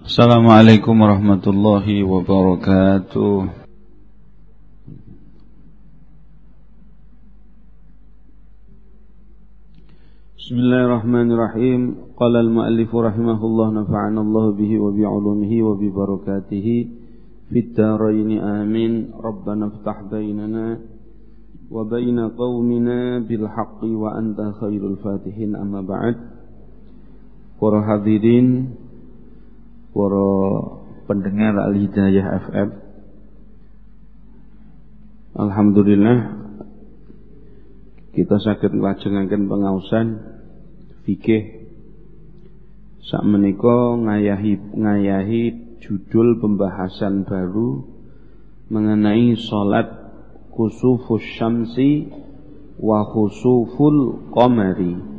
Assalamualaikum warahmatullahi wabarakatuh. Bismillahirrahmanirrahim. Qala al-muallif rahimahullah nafa'ana Allah bihi wa bi'ulumihi wa bi barakatihi fid dharain amin. Rabbana iftah bainana wa baina qaumina bil haqqi wa anta khairul fatihin amma ba'd. Para hadirin para pendengar Al-Hidayah FM. Alhamdulillah kita sakit nglajengaken pengausan fikih sak menika ngayahi ngayahi judul pembahasan baru mengenai salat kusufus syamsi wa khusuful qamari.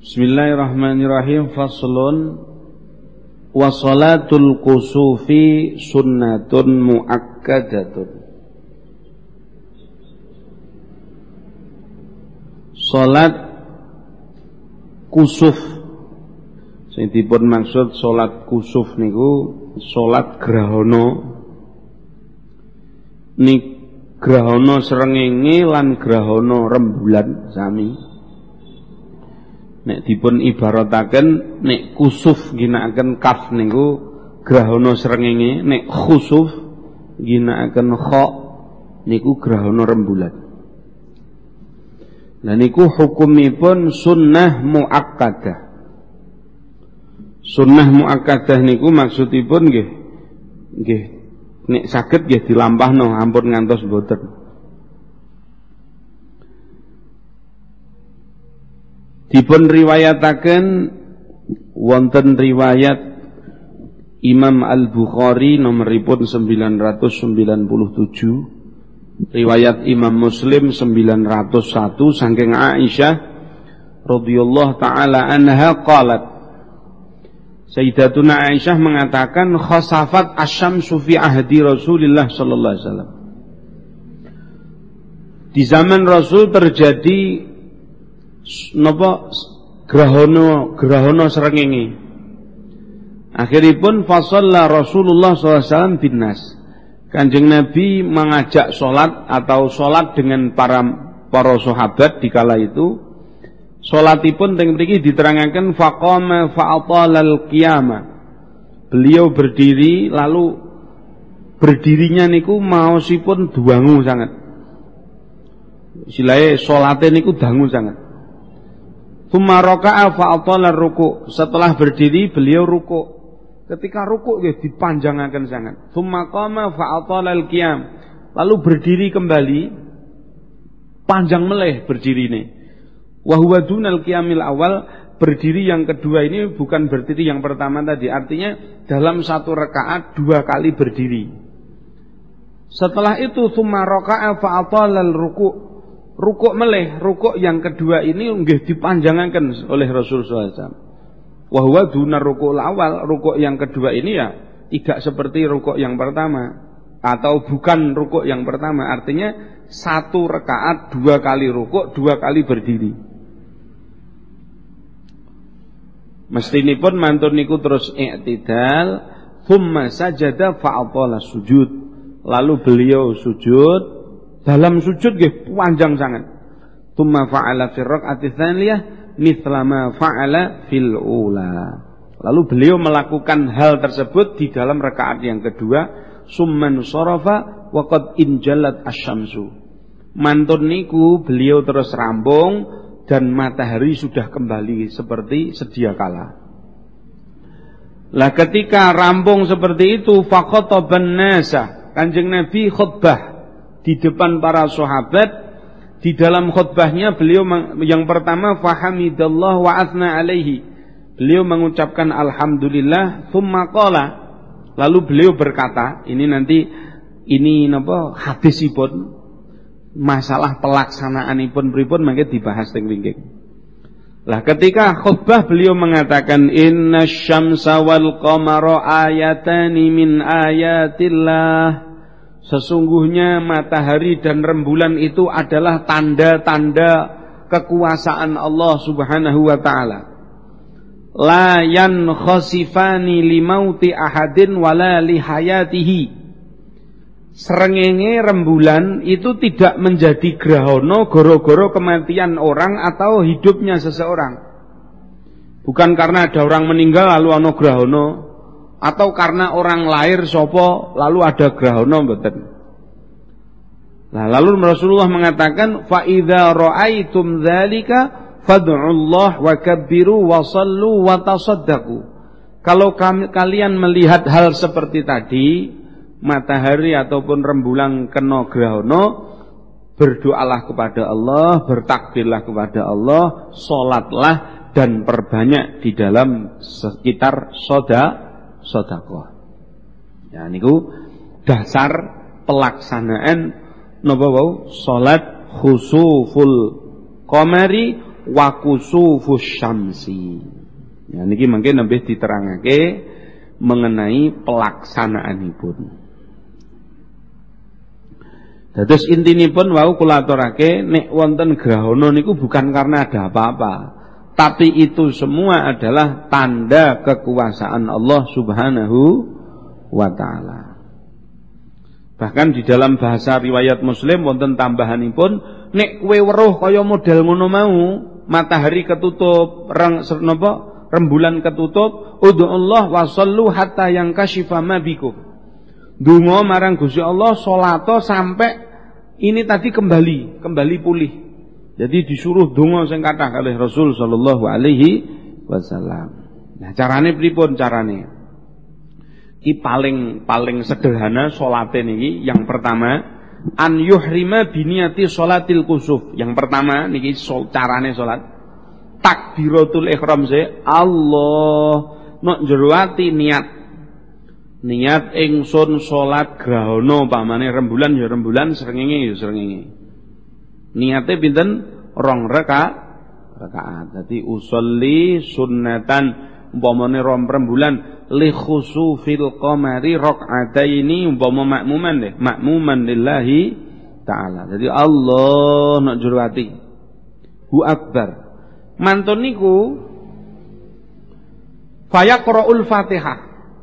Bismillahirrahmanirrahim. Faslun. Wa salatul kusufi sunnatun muakkadatun. Salat kusuf. Sing dipun maksud salat kusuf niku salat grahana. Nik grahana srengenge lan grahana rembulan sami nek dipun ibarataken nek kusuf ginakaken kaf niku grahana srengenge nek khusuf ginakaken kha niku grahana rembulan Nah niku hukumipun sunnah muakkadah. Sunnah muakkadah niku maksudipun nggih nggih nek saged nggih dilampahno ampun ngantos boten. Dipun riwayataken wonten riwayat Imam Al-Bukhari nomoripun 997 riwayat Imam Muslim 901 saking Aisyah radhiyallahu taala anha qalat. Sayyidatuna Aisyah mengatakan khasafat asyamsu fi ahdi Rasulillah sallallahu alaihi wasallam. Di zaman Rasul terjadi napa grahana grahana srengenge. Akhiripun fasalla Rasulullah SAW bin nas. Kanjeng Nabi mengajak sholat atau sholat dengan para para sahabat di kala itu. Sholatipun teng mriki diterangaken faqama fa'atalal qiyama. Beliau berdiri lalu berdirinya niku maosipun duangu sangat. Silahe salate niku dangu sangat. Thumma raka'a fa'atala ruku. Setelah berdiri beliau ruku. Ketika ruku ya dipanjangaken sangat. Thumma qama fa'atala al-qiyam. Lalu berdiri kembali panjang meleh berdiri ini. Wa huwa dunal qiyamil awal berdiri yang kedua ini bukan berdiri yang pertama tadi. Artinya dalam satu rakaat dua kali berdiri. Setelah itu thumma raka'a fa'atala al-ruku' rukuk meleh, rukuk yang kedua ini nggih dipanjangaken oleh Rasul SAW. Wahwa dunar rukuk awal, rukuk yang kedua ini ya tidak seperti rukuk yang pertama atau bukan rukuk yang pertama. Artinya satu rekaat dua kali rukuk, dua kali berdiri. ini pun mantun niku terus i'tidal, thumma sajada fa'atala sujud. Lalu beliau sujud, dalam sujud nggih panjang sangat. Tumma fa'ala fi raq'ati tsaniyah mithla fa'ala fil ula. Lalu beliau melakukan hal tersebut di dalam rakaat yang kedua, summan sarafa wa qad injalat asyamsu. Mantun niku beliau terus rambung dan matahari sudah kembali seperti sedia kala. Lah ketika rambung seperti itu faqataban nasa, Kanjeng Nabi khutbah di depan para sahabat di dalam khutbahnya beliau yang pertama fahamidallah wa asna alaihi. Beliau mengucapkan alhamdulillah. Thumma qala. Lalu beliau berkata ini nanti ini napa hadisipun masalah pelaksanaanipun pripun mangke dibahas teng wingking. Lah ketika khutbah beliau mengatakan inna syamsa wal qamara ayatani min ayatillah Sesungguhnya matahari dan rembulan itu adalah tanda-tanda kekuasaan Allah Subhanahu wa taala. la khosifani limauti ahadin wala lihayatihi Serengenge rembulan itu tidak menjadi grahono goro-goro kematian orang atau hidupnya seseorang. Bukan karena ada orang meninggal lalu ono grahono atau karena orang lahir sopo lalu ada grahono betul. Nah, lalu Rasulullah mengatakan fa idza raaitum dzalika fad'ullah wa kabbiru wa sallu wa tasaddaqu. Kalau kalian melihat hal seperti tadi, matahari ataupun rembulan kena grahono, berdoalah kepada Allah, bertakbirlah kepada Allah, solatlah dan perbanyak di dalam sekitar soda sodakoh. Ya niku dasar pelaksanaan napa wau salat khusuful qamari wa kusufus syamsi. Ya niki mungkin lebih diterangake mengenai pelaksanaanipun. Dados pun wau kula aturake nek wonten grahana niku bukan karena ada apa-apa, tapi itu semua adalah tanda kekuasaan Allah Subhanahu wa taala. Bahkan di dalam bahasa riwayat Muslim wonten tambahanipun nek kowe weruh kaya model ngono mau, matahari ketutup, reng napa rembulan ketutup, Allah wa sallu hatta yang kasyifa ma bikum. Dungo marang Gusti Allah salato sampai ini tadi kembali, kembali pulih. Jadi disuruh dungo sing kathah kalih Rasul sallallahu alaihi wasallam. Nah, carane pripun carane? Ki paling paling sederhana salate niki yang pertama an yuhrima biniati salatil kusuf. Yang pertama niki sol, carane salat takbiratul ihram se Allah nok jero niat niat ingsun salat grahana pamane rembulan ya rembulan srengenge ya srengenge niate pinten? Rong rakaat rakaat dadi usolli sunnatan umpamane rom rembulan li khusufil qamari rakaataini umpama makmuman deh makmuman lillahi taala. Jadi Allah nak jero ati hu akbar. Mantun niku fayaqraul fatihah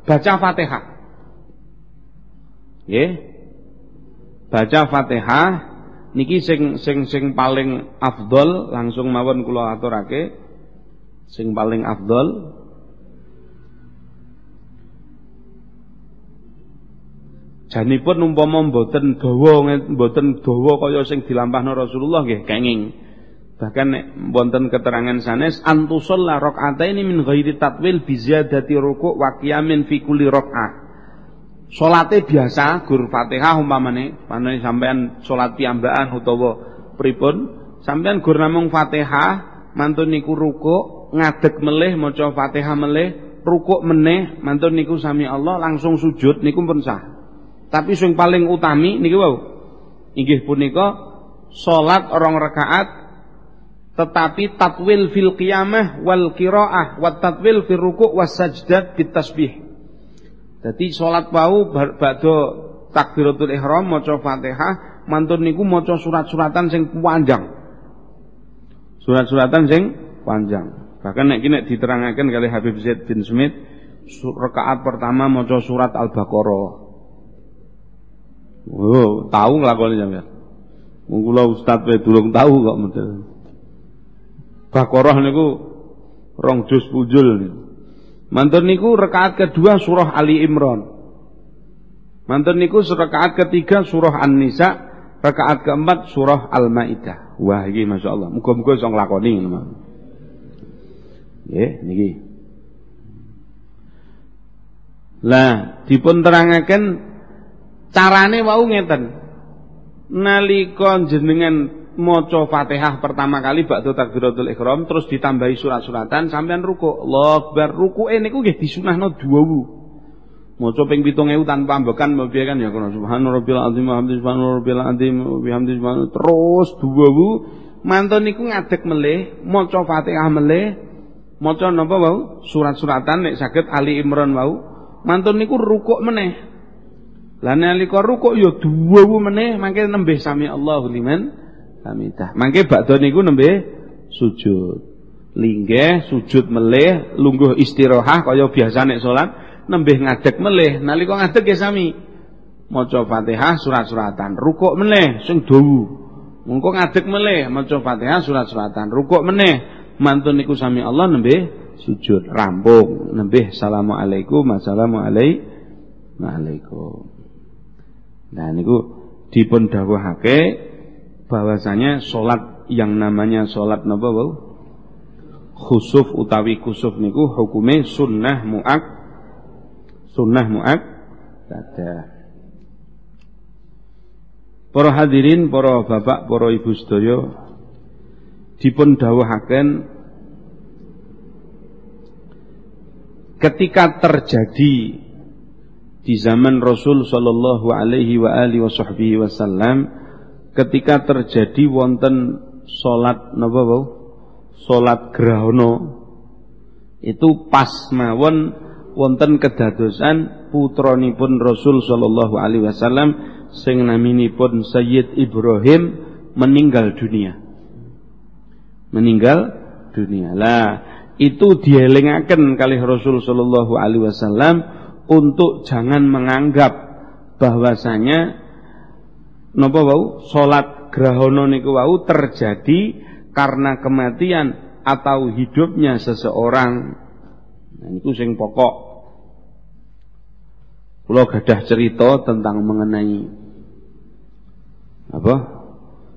baca Fatihah. Nggih. Baca Fatihah niki sing sing sing paling afdol langsung mawon kula aturake sing paling afdol Janipun umpama mboten dawa mboten dawa kaya sing dilampahno Rasulullah nggih kenging. Bahkan nek wonten keterangan sanes antusalla rakaataini min ghairi tatwil bi ziyadati ruku' wa qiyamin fi kulli rakaah. Salate biasa gur Fatihah umpamane, panane sampean salat piyambakan utawa pripun, sampean gur namung Fatihah, mantun niku ruku', ngadeg melih maca Fatihah melih, ruku' meneh, mantun niku sami Allah langsung sujud niku pun sah. Tapi sing paling utami niku wau. Inggih punika salat rong rakaat tetapi tatwil fil qiyamah wal qiraah wa tatwil fil ruku' was sajdat bit tasbih. Jadi salat wau badhe takbiratul ihram maca Fatihah, mantun niku maca surat-suratan sing panjang. Surat-suratan sing panjang. Bahkan nek iki nek diterangaken kali Habib Zaid bin Smith, rakaat pertama maca surat Al-Baqarah. Oh, tahu nglakoni sampeyan. Mung kula ustaz durung tahu kok model. Baqarah niku rong pujul niku. Mantun niku rakaat kedua surah Ali Imran. Mantun niku rakaat ketiga surah An-Nisa, rakaat keempat surah Al-Maidah. Wah iki masyaallah. Muga-muga iso nglakoni ngono. Nggih, niki. Lah, dipun terangaken carane wau ngeten. Nalika jenengan maca Fatihah pertama kali ba'da takbiratul ihram terus ditambahi surat-suratan sampean ruku. Allah Akbar. Rukuke niku nggih disunahno duwu. Maca ping 7000 tanpa ambekan kan ya kono subhanarabbil azim hamdi subhanarabbil azim bihamdi subhan terus duwu mantun niku ngadeg melih maca Fatihah melih maca napa wau surat-suratan nek saged Ali Imran wau mantun niku rukuk meneh Lah nalika rukuk ya duwu meneh mangke nembih sami Allahu liman hamidah. Mangke badha niku nembe sujud. linggih sujud melih lungguh istirahat kaya biasa nek salat nembih ngadeg melih. Nalika ngadeg ya sami maca Fatihah surat-suratan. Rukuk meneh sing dawu. Mengko ngadeg melih maca Fatihah surat-suratan. Rukuk meneh mantun niku sami Allah nembih sujud. Rampung nembih assalamualaikum assalamualaikum. Nah niku dipun dawuhake bahwasanya salat yang namanya salat napa wau khusuf utawi kusuf niku hukume sunnah muak sunnah muak ada Para hadirin, para bapak, para ibu sedaya dipun dawuhaken ketika terjadi di zaman Rasul sallallahu alaihi wa alihi wasallam ketika terjadi wonten salat napa wau salat grahana itu pas mawon wonten kedadosan putranipun Rasul sallallahu alaihi wasallam sing naminipun Sayyid Ibrahim meninggal dunia. Meninggal dunia. Lah itu dielingaken kali Rasul sallallahu alaihi wasallam untuk jangan menganggap bahwasanya napa wau salat grahana niku wau terjadi karena kematian atau hidupnya seseorang. Nah, itu sing pokok. Kalau gadah cerita tentang mengenai apa?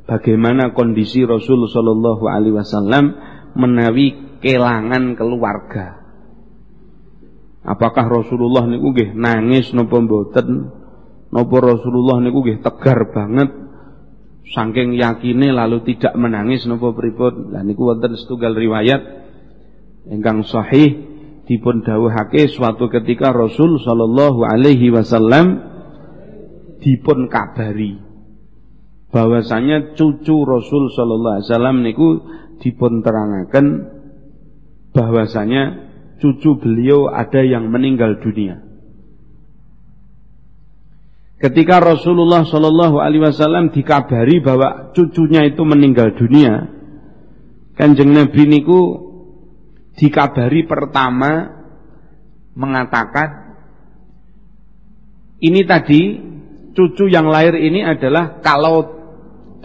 Bagaimana kondisi Rasul Shallallahu Alaihi Wasallam menawi kelangan keluarga. Apakah Rasulullah niku nggih nangis napa mboten? Napa Rasulullah niku nggih tegar banget. Saking yakine lalu tidak menangis napa pripun? Lah niku wonten setunggal riwayat ingkang sahih dipun dawuhake suatu ketika Rasul sallallahu alaihi wasallam dipun kabari bahwasanya cucu Rasul sallallahu alaihi wasallam niku dipun terangaken bahwasanya cucu beliau ada yang meninggal dunia Ketika Rasulullah Shallallahu Alaihi Wasallam dikabari bahwa cucunya itu meninggal dunia, kanjeng Nabi niku dikabari pertama mengatakan ini tadi cucu yang lahir ini adalah kalau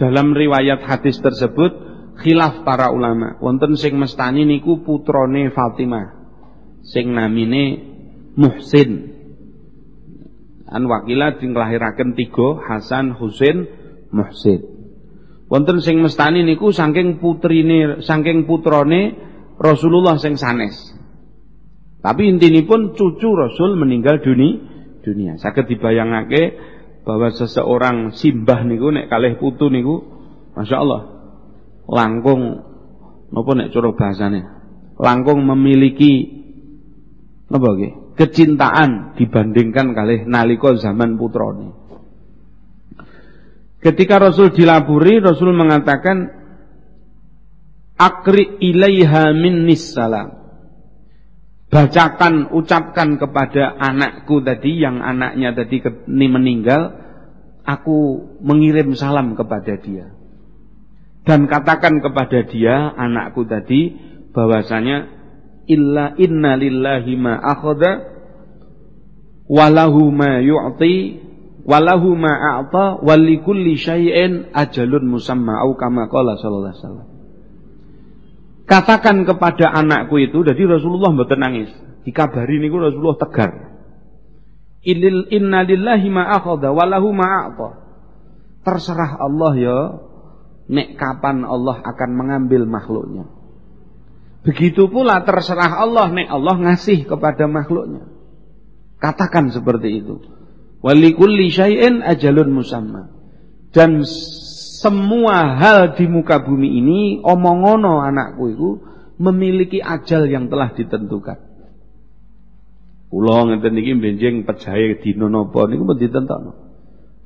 dalam riwayat hadis tersebut khilaf para ulama. Wonten sing mestani niku putrone Fatimah sing namine Muhsin an wakila dinglahiraken tiga Hasan Husain Muhsin. Wonten sing mestani niku saking putrine saking putrane Rasulullah sing sanes. Tapi intinipun cucu Rasul meninggal dunia dunia. Saged dibayangake bahwa seseorang simbah niku nek kalih putu niku Masya Allah langkung napa nek cara bahasane? Langkung memiliki napa nggih kecintaan dibandingkan kali nalika zaman putrane. Ketika Rasul dilapuri, Rasul mengatakan akri ilaiha minnis salam. Bacakan, ucapkan kepada anakku tadi yang anaknya tadi ini meninggal, aku mengirim salam kepada dia. Dan katakan kepada dia, anakku tadi, bahwasanya illa inna lillahi ma akhadha walahu ma yu'ti walahu ma a'ta walikulli syai'in ajalun musamma au kama qala sallallahu alaihi wasallam Katakan kepada anakku itu, jadi Rasulullah mboten nangis. Dikabari niku Rasulullah tegar. Inil inna lillahi ma akhadha walahu ma a'ta. Terserah Allah ya nek kapan Allah akan mengambil makhluknya. Begitu pula terserah Allah nek Allah ngasih kepada makhluknya. Katakan seperti itu. Walikulli syai'in ajalun musamma. Dan semua hal di muka bumi ini omongono anakku itu memiliki ajal yang telah ditentukan. Kula ngeten niki benjing pejahe dina napa niku pun ditentokno.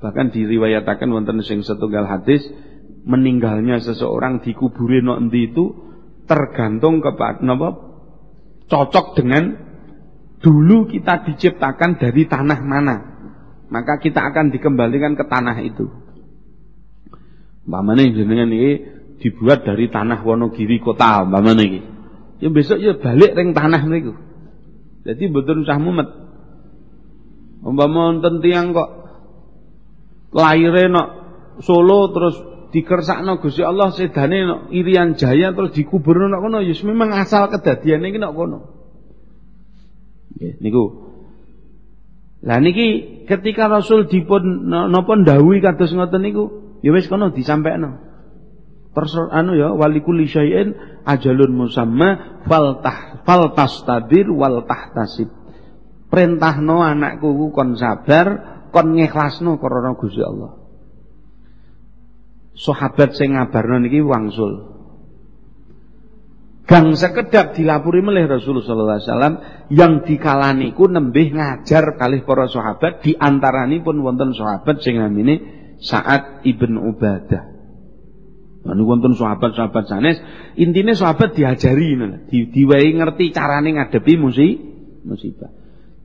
Bahkan diriwayatakan wonten sing setunggal hadis meninggalnya seseorang dikuburi no endi itu tergantung kepada apa cocok dengan dulu kita diciptakan dari tanah mana maka kita akan dikembalikan ke tanah itu umpamane jenengan ini dibuat dari tanah Wonogiri kota umpamane iki Ya besok ya balik ring tanah niku. Jadi betul usah mumet. Umpama wonten tiyang kok lahire nok Solo terus dikersakno Gusti Allah sedane Irian Jaya terus dikuburno nok kono ya memang asal kedadiane iki nok kono. Niku. Lah niki ketika Rasul dipun napa ndhawuhi kados ngoten niku ya wis kono disampaikno. Terser anu ya walikul syai'in ajalun musamma fal tah fal tastadir wal tahtasib. Perintahno anakku ku kon sabar, kon ngikhlasno karena Gusti Allah. Sahabat sing ngabarno niki wangsul. Gang sekedap dilapuri melih Rasulullah sallallahu alaihi wasallam yang dikalani ku nembih ngajar kalih para sahabat di pun wonten sahabat sing namine Sa'ad ibn Ubadah. Niku wonten sahabat-sahabat sanes, intine sahabat diajari di, diwai ngerti carane ngadepi musibah.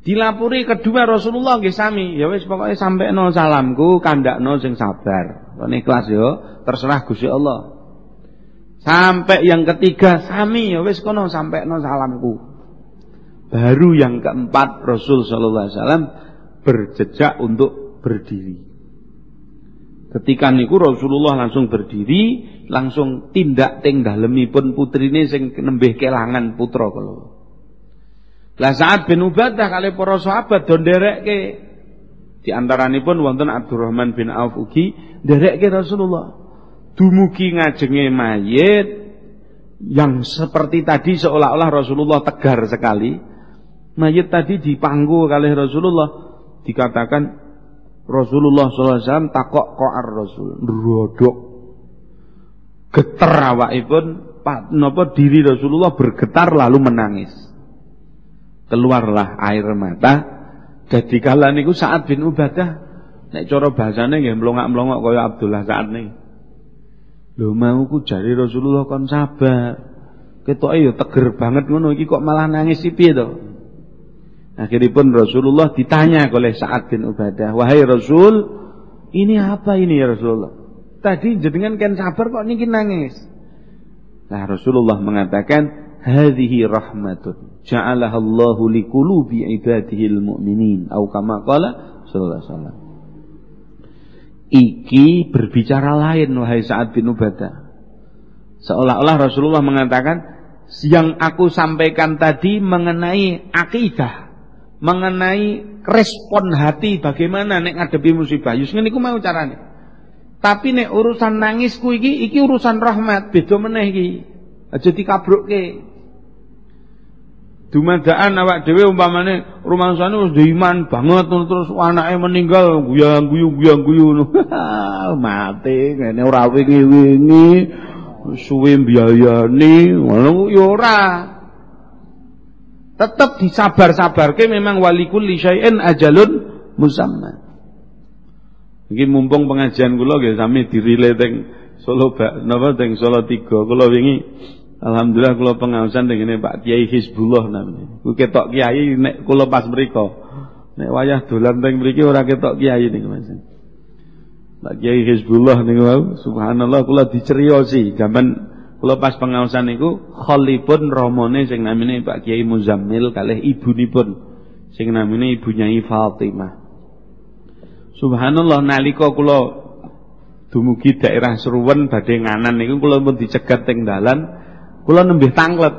Dilapuri kedua Rasulullah nggih sami, ya wis pokoke sampekno salamku, kandakno sing sabar. Kon ikhlas yo, terserah Gusti Allah. Sampai yang ketiga sami ya wis kono sampekno salamku. Baru yang keempat Rasul sallallahu alaihi wasallam berjejak untuk berdiri. Ketika niku Rasulullah langsung berdiri, langsung tindak teng dalemipun putrine sing nembih kelangan putra kala. Lah saat bin Ubadah kali para sahabat do nderekke di antaranipun wonten Abdurrahman bin Auf ugi nderekke Rasulullah. Dumugi ngajenge mayit yang seperti tadi seolah-olah Rasulullah tegar sekali. Mayit tadi dipanggu kali Rasulullah. Dikatakan Rasulullah SAW takok ko'ar Rasul. Rodok Geter awakipun Napa diri Rasulullah bergetar lalu menangis Keluarlah air mata. Jadi kala niku saat bin Ubadah Nek cara bahasane nggih mlongak-mlongok kaya Abdullah saat nih Lho mau ku jari Rasulullah kon sabar. Ketoke ya teger banget ngono iki kok malah nangis piye to? Akhiripun Rasulullah ditanya oleh Sa'ad bin Ubadah, "Wahai Rasul, ini apa ini ya Rasulullah? Tadi jenengan kan sabar kok niki nangis?" Nah, Rasulullah mengatakan, "Hadhihi rahmatun ja'alaha Allahu liqulubi ibadihi almu'minin." Atau kama qala sallallahu alaihi wasallam. Iki berbicara lain wahai Sa'ad bin Ubadah. Seolah-olah Rasulullah mengatakan, yang aku sampaikan tadi mengenai akidah mengenai respon hati bagaimana nek ngadepi musibah. Yus niku mau carane. Tapi nek urusan nangisku iki iki urusan rahmat, beda meneh iki. Aja dikabrukke. Dumadaan awak dhewe umpamane rumangsane wis iman banget terus anake meninggal guyang-guyu guyang-guyu mati ngene ora wingi-wingi suwe biayani ngono ya ora. Tetap disabar-sabar ke memang walikul syai'in ajalun musamma. Iki mumpung pengajian kula nggih sami dirile teng Solo napa teng Solo 3 kula wingi alhamdulillah kula pengawasan teng Pak Kiai Hizbullah namanya. Ku ketok kiai nek kula pas mriku. Nek wayah dolan teng mriki ora ketok kiai niku Mas. Pak Kiai Hizbullah niku subhanallah kula diceriosi zaman Kula pas pengawasan niku kholipun romone sing namine Pak Kiai Muzammil kalih ibunipun sing namine Ibu Nyai Fatimah. Subhanallah nalika kula dumugi daerah Seruwen badhe nganan niku kula pun dicegat teng dalan, kula nembih tanglet.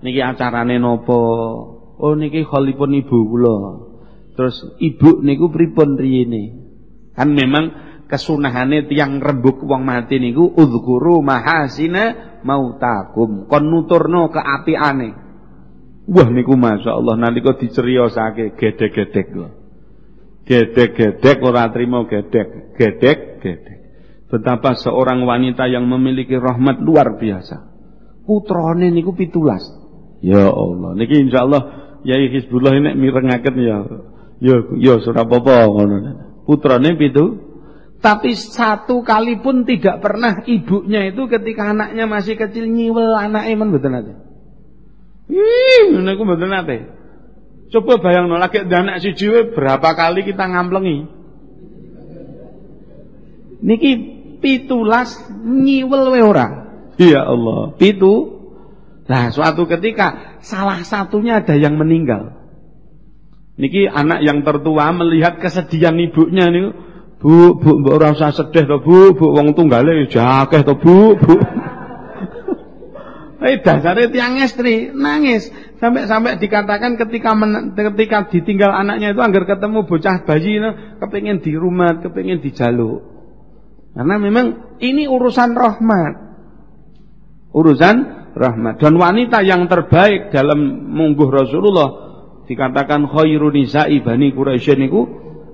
Niki acarane napa? Oh niki kholipun ibu kula. Terus ibu niku pripun riyene? Kan memang kesunahane tiang rembuk wong mati niku udzkuru mahasina mautakum kon nuturno keapiane wah niku masyaallah nalika diceriosake gedek-gedek lho gedek-gedek ora trimo gedek gedek-gedek betapa seorang wanita yang memiliki rahmat luar biasa putrane niku pitulas ya Allah niki insyaallah Yai Hizbullah ini mirengaken ya ya ya ora apa-apa ngono putrane pitu tapi satu kali pun tidak pernah ibunya itu ketika anaknya masih kecil nyiwel anaknya men betul nate. Ih, niku betul nate. Coba bayang lagi anak si jiwa berapa kali kita ngamplengi. Niki pitulas nyiwel we ora. Ya Allah, pitu. Nah, suatu ketika salah satunya ada yang meninggal. Niki anak yang tertua melihat kesedihan ibunya nih, Bu, Bu, mbok ora usah sedih to, Bu, Bu wong tunggale jakeh to, Bu, Bu. Eh dasarnya tiang istri nangis sampai-sampai dikatakan ketika ketika ditinggal anaknya itu agar ketemu bocah bayi itu di rumah, kepingin dijaluk. Karena memang ini urusan rahmat. Urusan rahmat. Dan wanita yang terbaik dalam mungguh Rasulullah dikatakan khairun nisa'i bani Quraisy niku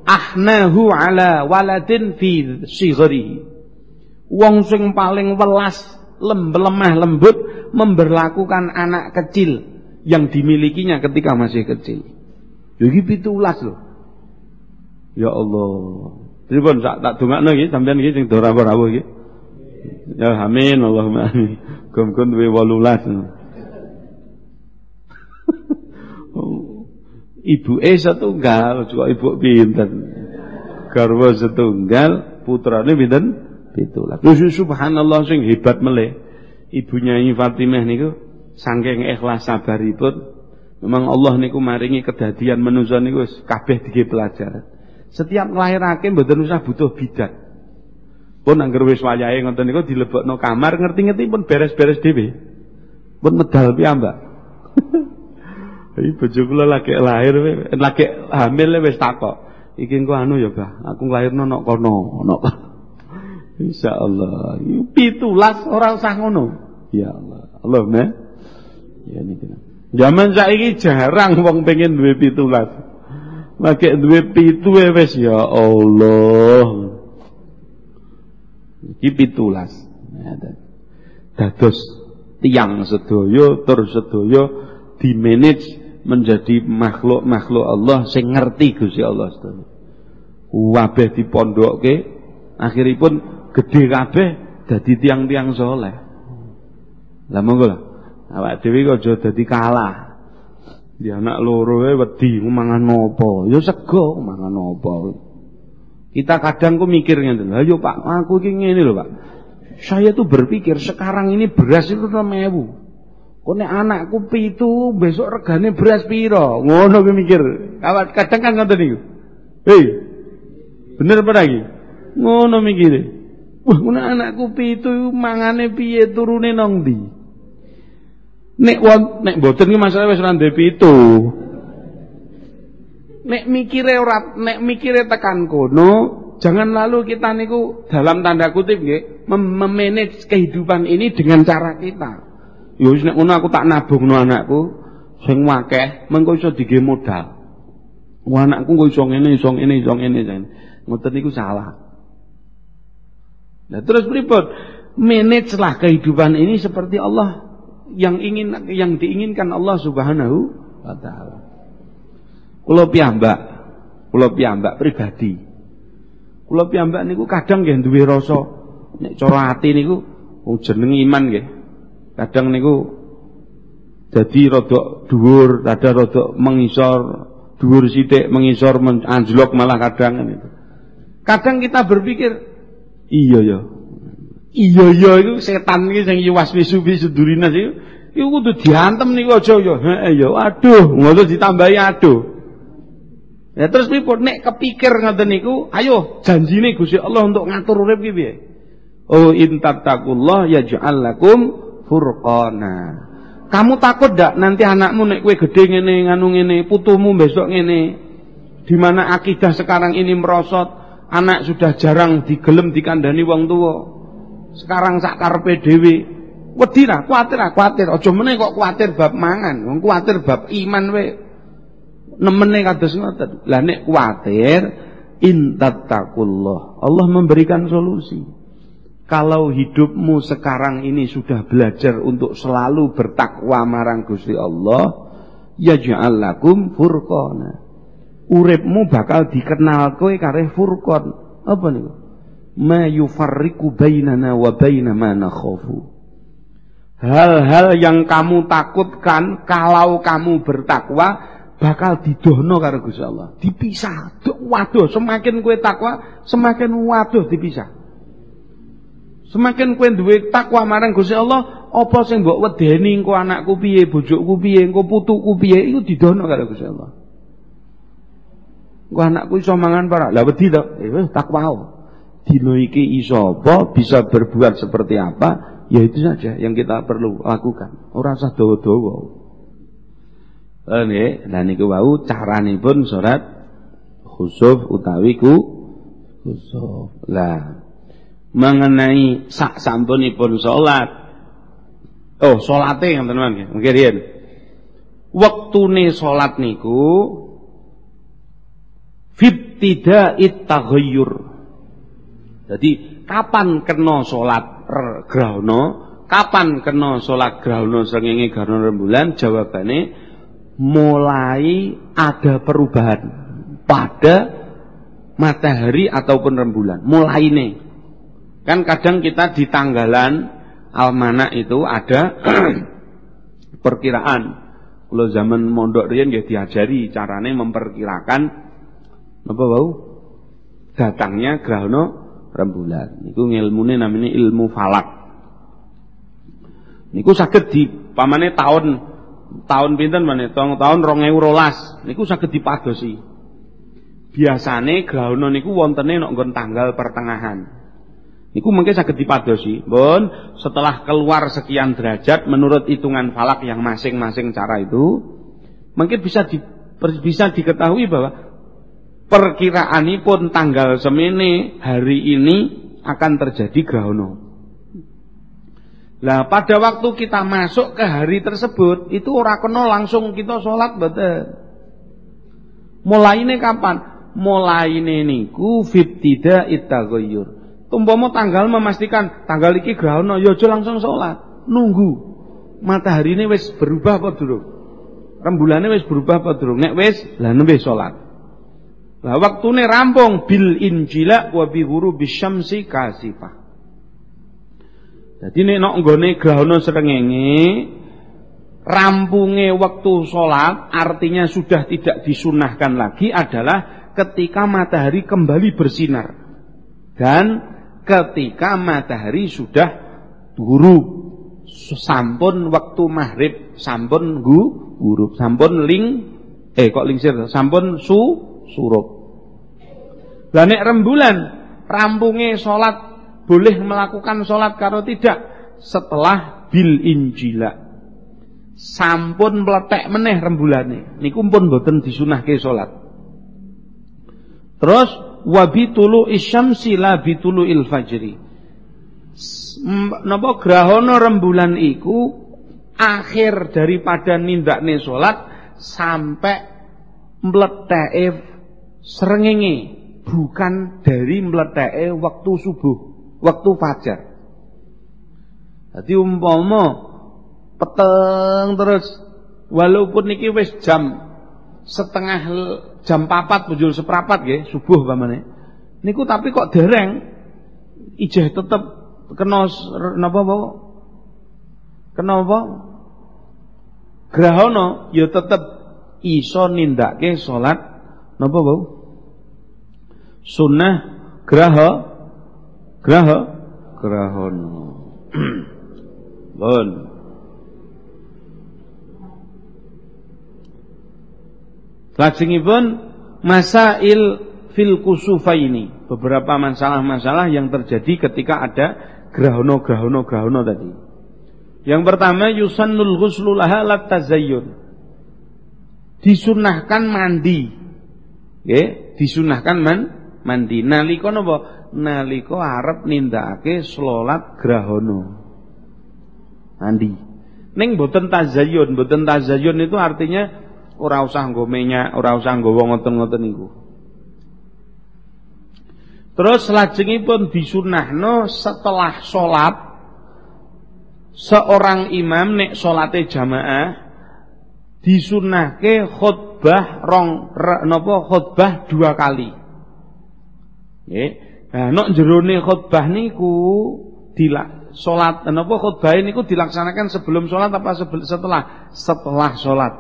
ahnahu ala waladin fi sighri. Wong sing paling welas lem, lemah lembut memberlakukan anak kecil yang dimilikinya ketika masih kecil. Jadi pitulas loh. Ya Allah. Pripun sak tak dongakno iki sampean iki sing dora rawuh iki. Ya amin Allahumma amin. Kum-kum duwe 18. Ibu E setunggal, juga ibu pinten. Garwa setunggal, putrane pinten? Pitulah. Terus subhanallah sing hebat meleh. Ibunya ini Fatimah niku saking ikhlas sabaripun memang Allah niku maringi kedadian manusia niku kabeh dige pelajaran. Setiap nglahirake mboten usah butuh bidat. Pun angger wis wayahe ngoten niku dilebokno kamar ngerti-ngerti pun beres-beres dhewe. Pun medal piyambak. Iki bojo kula lagi lahir lagi hamil wis takok. Iki engko anu ya, Bah. Aku nglahirno nok kono, nok Insya Allah. Pitulas orang usah ngono. Ya Allah. Allah nah. Ya kena. Zaman saiki jarang wong pengen duwe pitulas. Lagi duwe pitu wis ya Allah. Iki pitulas. Dados tiang sedoyo tur sedoyo dimanage menjadi makhluk-makhluk Allah sing ngerti Gusti Allah sedaya. Wabeh dipondokke akhiripun gede kabeh dadi tiang-tiang soleh. Lah monggo lah. Awak dhewe aja dadi kalah. Di anak loro wae wedi mangan nopo? Ya sego mangan nopo. Kita kadang mikir ngene lho, ayo Pak, aku iki ngene lho Pak. Saya tuh berpikir sekarang ini beras itu 6000. Kok nek anakku pitu besok regane beras piro? Ngono ki mikir. Awak kadang kan ngoten niku. Hei. Bener apa lagi? Ngono mikire. Wah, ngono anakku pitu mangane piye turune nang ndi? Nek wong nek mboten iki masalah wis ndek pitu. Nek mikire ora nek mikire tekan kono, jangan lalu kita niku dalam tanda kutip nggih memanage kehidupan ini dengan cara kita. Ya wis nek aku tak nabungno anakku sing akeh mengko iso dige modal. Wah anakku kok iso ngene iso ngene iso ngene. Ngoten niku salah. Nah terus pripun? Managelah kehidupan ini seperti Allah yang ingin yang diinginkan Allah Subhanahu wa taala. Kula piyambak, kula piyambak pribadi. Kula piyambak niku kadang nggih duwe rasa nek cara ati niku wong jeneng iman nggih. Kadang niku jadi rodok dhuwur, ada rodok mengisor, dhuwur sithik mengisor anjlok malah kadang itu. Kadang kita berpikir Iya ya. Iya ya itu setan iki sing yuwaswisu fi sudurinas iku iku kudu diantem niku aja ya. Heeh ya. Aduh, ngono ditambahi aduh. Ya terus pripun nek kepikir ngoten niku, ayo janjine Gusti Allah untuk ngatur urip ki piye? Oh intattaqullah yaj'al lakum furqana. Kamu takut dak nanti anakmu nek kue gede ngene nganu ngene, putumu besok ngene. Di mana akidah sekarang ini merosot, anak sudah jarang digelem dikandani wong tua. Sekarang sak karepe dhewe. Wedi ra, kuwatir ra, kuwatir. Aja meneh kok kuwatir bab mangan, wong kuwatir bab iman we. Nemene kados ngoten. Lah nek kuwatir intattaqullah. Allah memberikan solusi. Kalau hidupmu sekarang ini sudah belajar untuk selalu bertakwa marang Gusti Allah, yaj'al lakum furqana uripmu bakal dikenal kowe kare furqan. Apa niku? Ma yufarriqu bainana wa baina ma nakhafu. Hal-hal yang kamu takutkan kalau kamu bertakwa bakal didohno karo Gusti Allah. Dipisah. Waduh, semakin kowe takwa, semakin waduh dipisah. Semakin kowe duwe takwa marang Gusti Allah, apa sing mbok wedeni engko anakku piye, bojokku piye, engko putuku piye, iku didono karo Gusti Allah. Engko anakku iso mangan para. Lah wedi to, eh wis takwa. Dino iki iso apa, bisa berbuat seperti apa, ya itu saja yang kita perlu lakukan. Ora usah dawa-dawa. Eh nggih, lah niku wau caranipun salat khusuf utawi ku khusuf. Lah mengenai sak sampunipun salat. Oh salate ngoten mawon nggih. Riyen. Wektune salat niku fibtida'it taghayyur. Jadi kapan kena salat grahana kapan kena salat grahana srengenge grahana rembulan? Jawabane mulai ada perubahan pada matahari ataupun rembulan mulai nih Kan kadang kita di tanggalan almanak itu ada perkiraan. Kalau zaman mondok riyen nggih diajari carane memperkirakan apa bau datangnya grahana rembulan. Niku ngilmune namanya ilmu falak. Niku saged di pamane tahun tahun pinten meneh tahun tahun 2012 niku saged dipadosi. Biasane grahana niku wontene nek nggon tanggal pertengahan. Niku mungkin sakit dipadosi. Bon, setelah keluar sekian derajat menurut hitungan falak yang masing-masing cara itu, mungkin bisa di, bisa diketahui bahwa perkiraan ini pun tanggal semini hari ini akan terjadi grahono. Lah pada waktu kita masuk ke hari tersebut itu ora kena langsung kita sholat betul. Mulai ini kapan? Mulai ini niku fitida itaghayyur Umpama tanggal memastikan tanggal iki grahana ya aja langsung sholat, nunggu. Matahari ini wis berubah apa durung? Rembulane wis berubah apa durung? Nek wis, lah nembe sholat. Lah waktune rampung bil injila wa bi ghurubi syamsi kasifah. Jadi nek nok nggone grahana srengenge rampunge waktu sholat artinya sudah tidak disunahkan lagi adalah ketika matahari kembali bersinar. Dan ketika matahari sudah gurub sampun waktu maghrib sampun gu gurub sampun ling eh kok lingsir sampun su surup lah nek rembulan rampunge salat boleh melakukan salat karo tidak? Setelah bil injila. Sampun meletek meneh rembulane. Niku pun boten disunahke salat terus wabitulu isyamsi la bitulu il fajri. Napa grahana rembulan iku akhir daripada nindakne salat sampai mleteke srengenge. Bukan dari mleteke waktu subuh, waktu fajar. Jadi umpama peteng terus walaupun niki wis jam setengah jam papat bujul seprapat ya subuh pamane. Niku tapi kok dereng ijeh tetep kena napa apa? Kena apa? Grahana ya tetep iso nindake salat napa bau? Sunnah graha graha grahana. Bon. Lajengipun masail fil kusufaini, beberapa masalah-masalah yang terjadi ketika ada grahono grahono grahono tadi. Yang pertama yusannul ghuslu laha. Disunahkan mandi. Ya, disunahkan man, mandi. Nalika napa? Nalika arep nindakake salat grahono. Mandi. Ning boten tazayyun, boten tazayyun itu artinya ora usah nggo minyak, ora usah nggawa ngoten-ngoten niku. Terus lajengipun disunahno setelah sholat seorang imam nek salate jamaah disunahke khutbah rong napa khutbah dua kali. Nggih. Nah, nek jerone khutbah niku dilak salat napa khutbah niku dilaksanakan sebelum salat apa setelah? Setelah salat.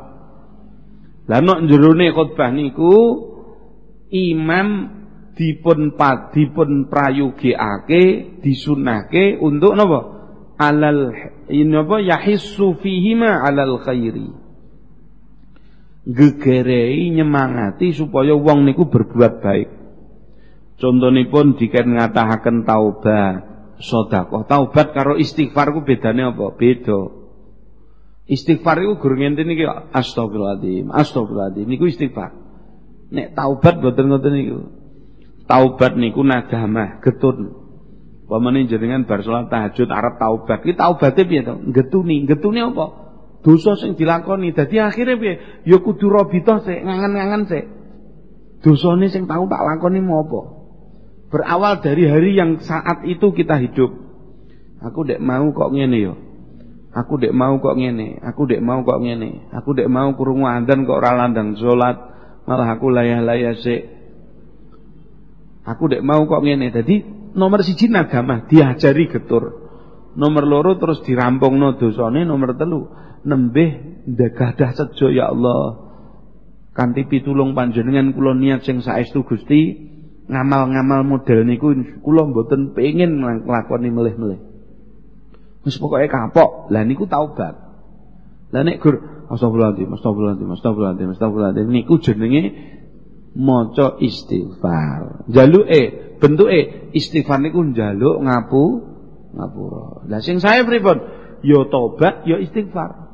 Lah nek jerone khutbah niku imam dipun dipun prayogekake disunahke untuk napa? Alal ini apa yahissu fihima 'alal khairi. Gegerei nyemangati supaya wong niku berbuat baik. Contonipun diken ngatahaken taubat, sedekah. Taubat karo istighfar ku bedane apa? Beda. Istighfar iku gur ngenten iki astagfirullahaladzim, astagfirullahaladzim niku istighfar. Nek taubat boten ngoten niku. Taubat niku nadamah, getun. Pamane jenengan bar salat tahajud arep taubat. Ki taubate piye to? Getuni. Getune apa? Dosa sing dilakoni. Dadi akhire piye? Ya kudu robito sik, ngangen-ngangen sik. Dosane sing tau tak lakoni mau apa? Berawal dari hari yang saat itu kita hidup. Aku dek mau kok ngene yo. Aku dek mau kok ngene, aku dek mau kok ngene, aku dek mau krungu adzan kok ora landang salat, malah aku layah-layah sik. Aku dek mau kok ngene. Dadi nomor siji agama diajari getur. Nomor loro terus dirampungno dosane, nomor telu nembih ndagadah sejo ya Allah. Kanthi pitulung panjenengan kula niat sing saestu Gusti ngamal-ngamal model niku kula mboten pengin nglakoni melih-melih. Wis pokoke kapok. Lah niku taubat. Lah nek gur astagfirullahaladzim, astagfirullahaladzim, astagfirullahaladzim, astagfirullahaladzim niku jenenge maca istighfar. Jaluke bentuke istighfar niku njaluk ngapu ngapura. Lah sing saya pripun? Ya tobat, ya istighfar.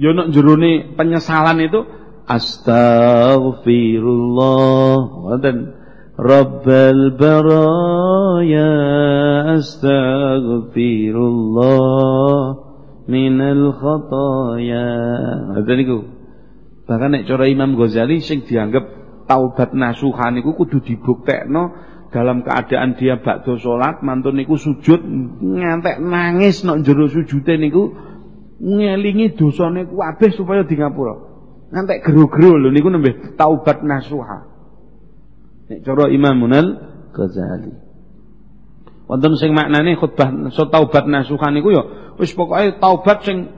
Ya nek jerone penyesalan itu astaghfirullah. Wonten Rabbal baraya astaghfirullah minal khataya. Ngoten niku. Bahkan nek cara Imam Ghazali sing dianggap taubat nasuha niku kudu dibuktekno dalam keadaan dia bakdo salat mantun niku sujud ngantek nangis nok jero sujude niku ngelingi dosane kabeh supaya di ngapura. Ngantek gero-gero lho niku nembih taubat nasuha. Nek cara Imamunal Ghazali. Wonten sing maknane khutbah so taubat nasuha niku ya wis pokoke taubat sing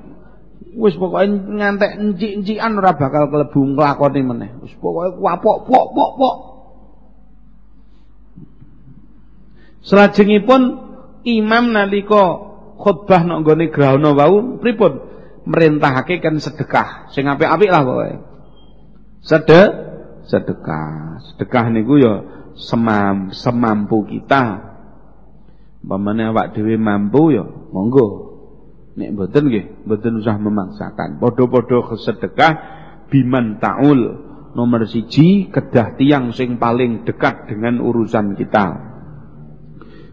wis pokoke ngantek encik-encikan ora bakal klebu nglakoni meneh. Wis pokoke kuapok pok pok pok. Selajengipun imam nalika khutbah nang nggone grahana wau pripun? Merintahake kan sedekah. Sing apik-apik lah pokoke. Sede sedekah. Sedekah niku ya semam, semampu kita. Pamane awak dhewe mampu ya monggo Nek mboten nggih, mboten usah memaksakan. Padha-padha sedekah biman taul. Nomor siji kedah tiang sing paling dekat dengan urusan kita.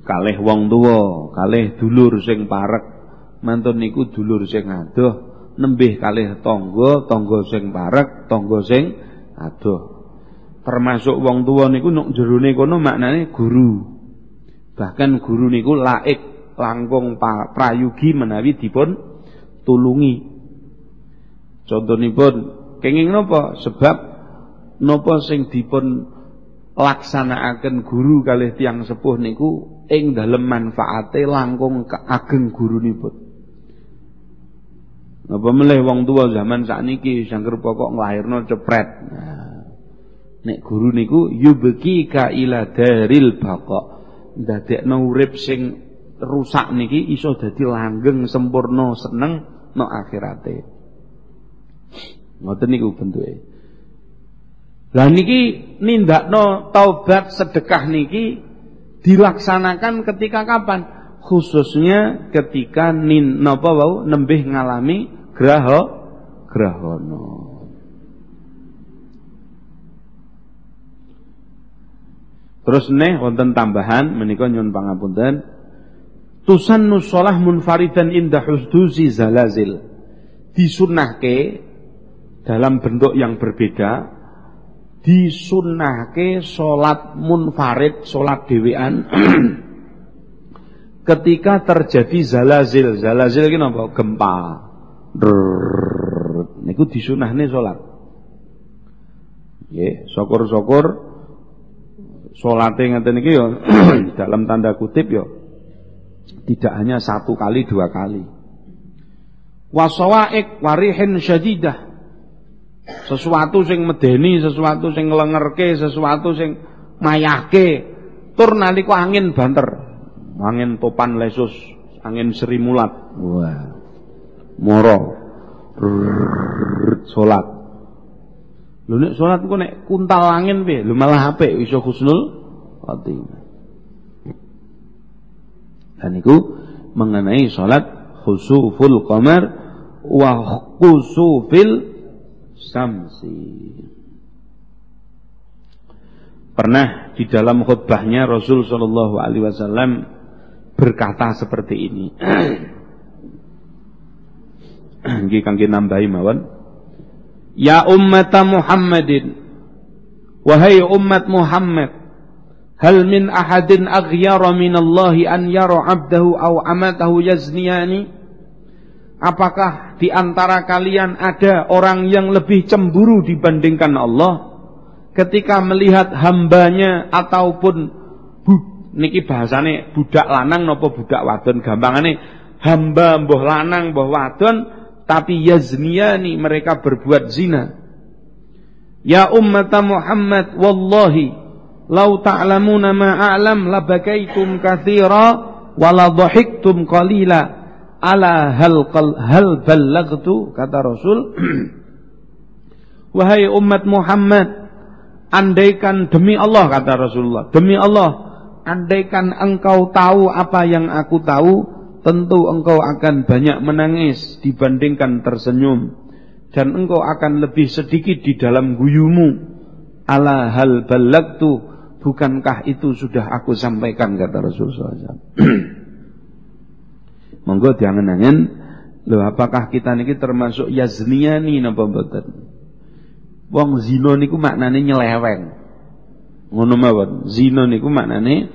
Kalih wong tua, kalih dulur sing parek. Mantun niku dulur sing adoh, nembih kalih tangga, tangga sing parek, tangga sing adoh. Termasuk wong tua niku nek jerone kono maknane guru. Bahkan guru niku laik langkung prayugi menawi dipun tulungi. Contonipun kenging napa? Sebab napa sing dipun laksanakaken guru kalih tiang sepuh niku ing dalem manfaate langkung ageng gurunipun. Napa melih wong tua zaman sakniki sangger pokok nglahirno cepret. Nah, nek guru niku yubki ka ila daril baqa. Ndadekno urip sing rusak niki iso dadi langgeng sempurna seneng no akhirate. Ngoten niku bentuke. Lah niki nindakno taubat sedekah niki dilaksanakan ketika kapan? Khususnya ketika nin napa wau nembih ngalami graha grahana. Terus nih wonten tambahan menika nyun pangapunten tusannu sholah munfaridan indah husduzi zalazil disunahke dalam bentuk yang berbeda disunahke sholat munfarid sholat dewean ketika terjadi zalazil zalazil ini apa? gempa niku disunahne sholat ya syukur-syukur sholatnya ngeten iki ya dalam tanda kutip ya tidak hanya satu kali, dua kali. Wasawaik warihin syadidah. Sesuatu sing medeni, sesuatu sing lengerke, sesuatu sing mayahke. Tur nalika angin banter. Angin topan lesus angin Sri Mulat. Wah. Moro. Salat. Lho nek salat ku nek kuntal angin piye? Lho malah apik iso husnul khotimah. Dan itu mengenai salat khusuful qamar wa khusufil samsi. Pernah di dalam khutbahnya Rasul Shallallahu Alaihi Wasallam berkata seperti ini. Nggih kangge nambahi mawon. Ya ummat Muhammadin. Wahai umat Muhammad Hal min ahadin aghyara min Allah an yara abdahu aw amatahu yazniyani? Apakah di antara kalian ada orang yang lebih cemburu dibandingkan Allah? Ketika melihat hambanya ataupun bu, niki bahasane budak lanang nopo budak wadon? Gampangane hamba mbah lanang mbah wadon tapi yazniani mereka berbuat zina. Ya ummat Muhammad wallahi lau ta'lamuna ma a'lam labakaitum katsira wala dhahiktum qalila. Ala hal hal ballagtu kata Rasul. Wahai umat Muhammad Andaikan demi Allah kata Rasulullah, demi Allah, andaikan engkau tahu apa yang aku tahu, tentu engkau akan banyak menangis dibandingkan tersenyum dan engkau akan lebih sedikit di dalam guyumu. Ala hal balagtu, bukankah itu sudah aku sampaikan kata Rasulullah SAW. Monggo diangen-angen, loh apakah kita niki termasuk yazniani napa mboten? Wong zina niku maknane nyeleweng. Ngono mawon. Zina niku maknane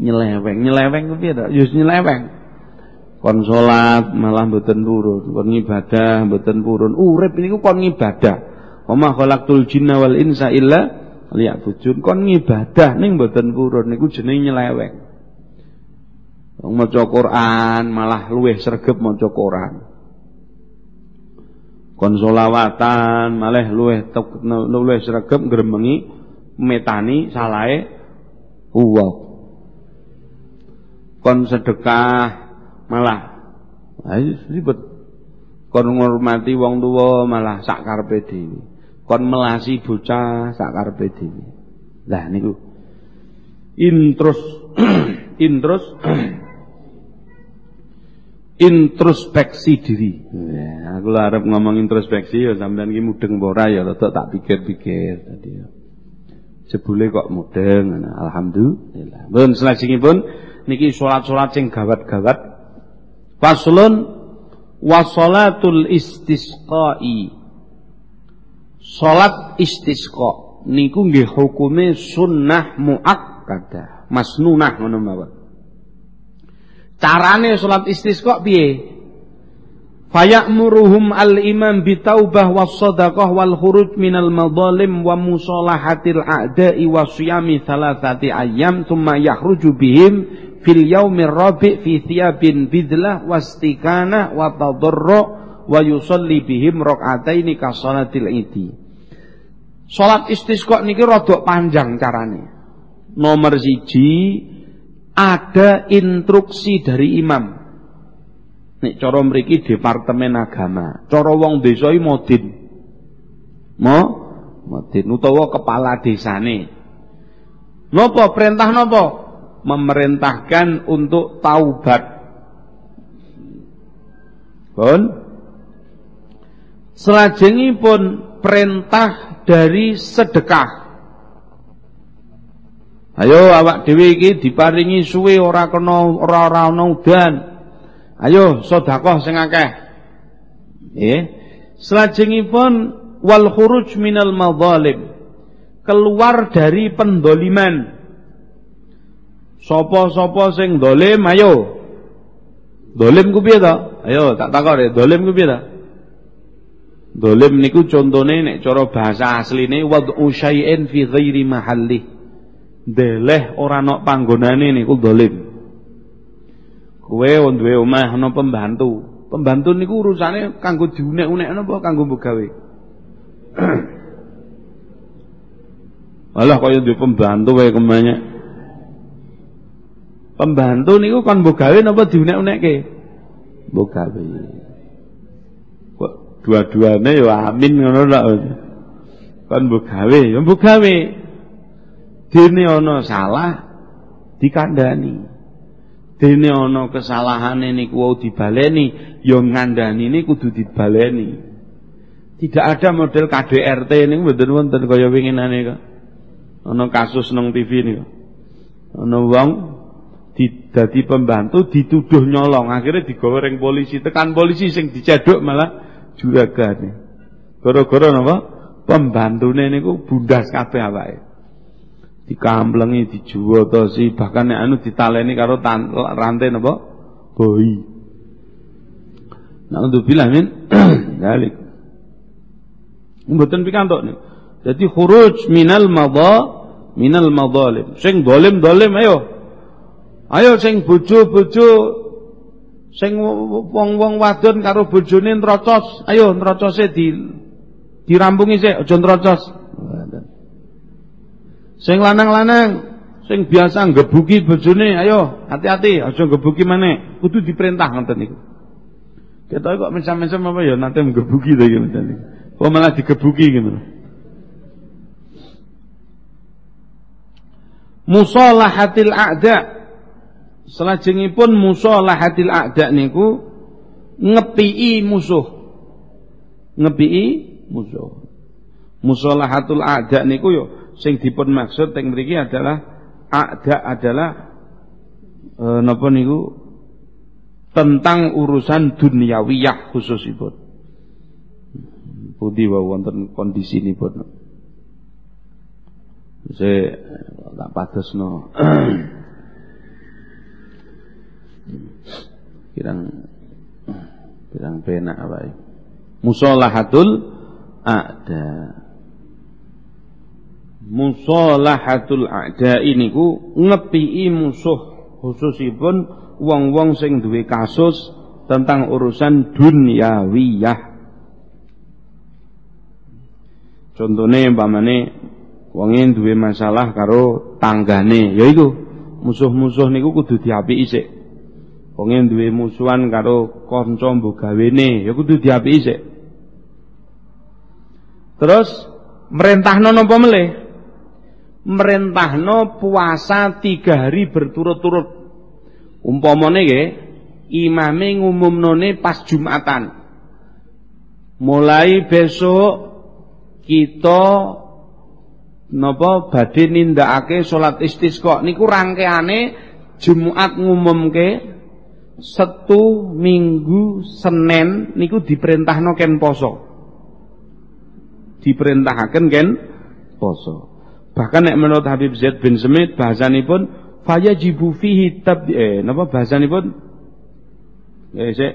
nyeleweng. Nyeleweng ku piye to? Ya nyeleweng. Kon salat malah mboten purun, kon ibadah mboten purun. Urip niku kon ngibadah. Wa khalaqtul jinna wal insa illa liya'budun. Kon ngibadah ning mboten purun niku jenenge nyeleweng. Wong maca Quran malah luwih sregep maca Quran kon solawatan malah luweh luweh sregep ngremengi metani salahe uwa kon sedekah malah ayo ribet kon ngormati wong tuwa malah sak karepe dhewe kon melasi bocah sak karepe dhewe lah niku intrus introspeksi diri. Ya, aku harap ngomong introspeksi ya sampean iki mudeng ora ya rada tak pikir-pikir tadi ya. Jebule kok mudeng alhamdulillah. Pun pun niki salat-salat sing gawat-gawat. Faslun wa salatul istisqai. Salat istisqa niku nggih hukume sunnah muakkadah, masnunah ngono mawon. Carane salat istisqa piye? Faya'muruhum al-imam bitaubah was sadaqah wal khuruj minal madhalim wa musalahatil a'da'i wa siyami thalathati ayyam thumma yakhruju bihim fil yaumir rabi' fi thiyabin bidlah wastikana wa tadarru wa yusalli bihim rak'ataini ka salatil idi. Salat istisqa niki rada panjang carane. Nomor siji ada instruksi dari imam. Nek cara mriki departemen agama, cara wong desa iki modin. Mo modin utawa kepala desane. Napa perintah napa? Memerintahkan untuk taubat. Pun pun perintah dari sedekah. Ayo awak dhewe iki diparingi suwe ora kena ora ora ana. Ayo sedekah sing akeh. Nggih. Selajengipun wal khuruj minal madzalim. Keluar dari pendoliman. Sopo-sopo sing dolim ayo. Dolim ku piye? Ayo tak takok dolim ku piye? Dolim niku contone nek cara bahasa asline wad'u syai'in fi ghairi mahallih ndeleh ora ana panggonane niku dolim. Kowe duwe omah ana pembantu. Pembantu niku urusane kanggo diunek-unek napa kanggo begawe. Alah kaya duwe pembantu wae kemanya. Pembantu niku kon mbok gawe napa diunek-unekke? Mbok gawe. Kok dua-duane ya amin ngono tok. Kon mbok gawe, ya mbok gawe. Dene ana salah dikandani. Dene ana kesalahane niku wau dibaleni, ya ngandani niku kudu dibaleni. Tidak ada model KDRT ini mboten wonten kaya winginane kok. Ana kasus nang TV niku. Ana wong dadi pembantu dituduh nyolong akhirnya digoreng polisi. Tekan polisi sing dicedok malah juragane. Gara-gara napa? Pembantune niku bundas kabeh awake. Dikamplengi dijuwotosi bahkan nek anu ditaleni karo rantai napa? Boi Nah untuk bilang min dalik. Mboten pikantuk nih. Jadi khuruj minal madha minal madhalim. Sing dolim dolim ayo Ayo sing bojo-bojo sing wong-wong wadon karo bojone nrocos, ayo nrocose di dirampungi sik aja nrocos. Sing lanang-lanang sing biasa ngebuki bojone, ayo hati-hati aja ngebuki maneh, kudu diperintah ngoten niku. Kita kok mencam-mencam apa ya nanti ngebuki to iki ngoten Kok malah digebuki gitu. Musalahatil a'da' Selajengipun musalahatil a'da niku ngepii musuh. Ngepii musuh. Musalahatul a'da niku yo sing dipun maksud teng mriki adalah a'da adalah e, napa niku tentang urusan duniawiyah khususipun. Budi wa wonten kondisinipun. Saya tak padosno. Kirang kirang penak ya? Musolahatul a'da. Musolahatul a'da ini ku ngepii musuh khususipun wong-wong sing duwe kasus tentang urusan dunyawiyah. Contohnya umpamane wong duwe masalah karo tanggane, yaiku musuh-musuh niku kudu diapiki sik. Wong duwe musuhan karo kanca mbok gawene, ya kudu diapiki sik. Terus merentahno napa melih? Merentahno puasa tiga hari berturut-turut. Umpamane nggih, imame ngumumnone pas Jumatan. Mulai besok kita napa badhe nindakake salat istisqa niku rangkeane Jumat ngumumke Setu Minggu Senin niku diperintahno ken poso. Diperintahkan ken poso. Bahkan nek menurut Habib Zaid bin Semit bahasanipun fayajibu fihi tab eh napa bahasanipun eh sik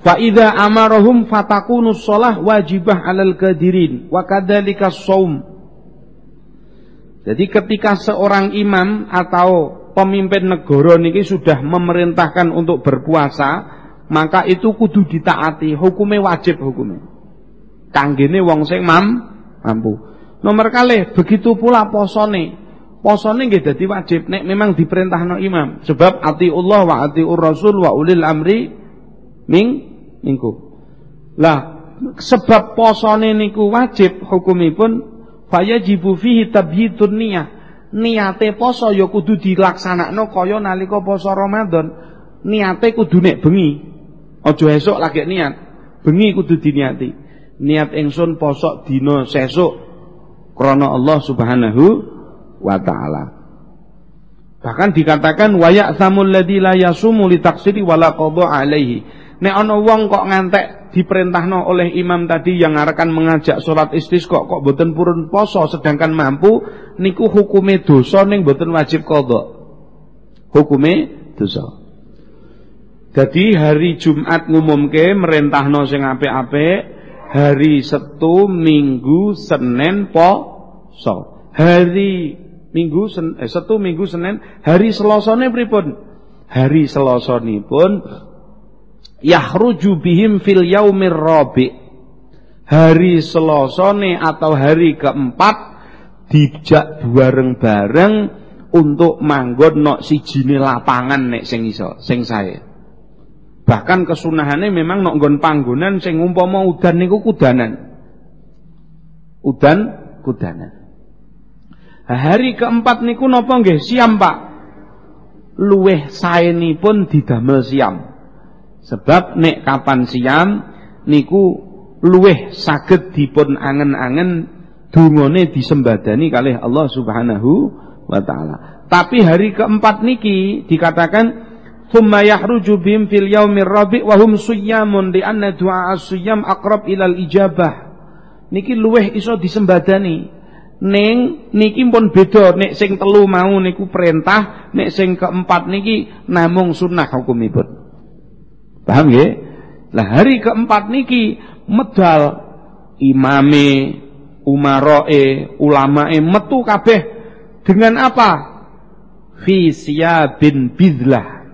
Fa idza amarahum fatakunu shalah wajibah 'alal kadirin wa kadzalika shaum. Jadi ketika seorang imam atau pemimpin negara niki sudah memerintahkan untuk berpuasa, maka itu kudu ditaati, hukumnya wajib hukumnya. Kanggene wong sing mam mampu. Nomor kali begitu pula posone. Posone nggih dadi wajib nek memang diperintahno imam. Sebab ati Allah wa ati Rasul wa ulil amri ming mingku. Lah sebab posone niku wajib hukumipun fayajibu fihi tabyitun niyah niate poso ya kudu dilaksanakno kaya nalika poso Ramadan. Niate kudu nek bengi. Aja esuk lagi niat. Bengi kudu diniati. Niat ingsun poso dina sesuk krana Allah Subhanahu wa taala. Bahkan dikatakan wayak samul ladzi la yasumu li taksiri wala qadha alaihi. Nek ana wong kok ngantek diperintahno oleh imam tadi yang akan mengajak sholat istisqa kok boten purun poso sedangkan mampu niku hukume dosa ning boten wajib qadha. Hukume dosa. Jadi hari Jumat ngumumke merentahno sing apik-apik, hari Setu, Minggu, Senin poso. Hari Minggu sen, eh, Setu, Minggu, Senin, hari Selasane pripun? Hari pun yahruju bihim fil yaumir rabi hari selosone atau hari keempat dijak bareng-bareng untuk manggon nok sijine lapangan nek sing iso, sing sae. Bahkan kesunahane memang nok nggon panggonan sing umpama udan niku kudanan. Udan kudanan. Hari keempat niku napa nggih siam Pak? Luweh pun didamel siam. Sebab nek kapan siam niku luweh saged dipun angen-angen dungane disembadani kalih Allah Subhanahu wa taala. Tapi hari keempat niki dikatakan thumma yahruju bihim fil yaumir rabi' wa hum suyyamun li anna du'a as-suyyam aqrab ilal ijabah. Niki luweh iso disembadani. Ning niki pun beda nek sing telu mau niku perintah, nek sing keempat niki namung sunnah hukumipun. Paham nggih? Lah hari keempat niki medal imame, umaroe, ulamae metu kabeh dengan apa? Fi bin bidlah.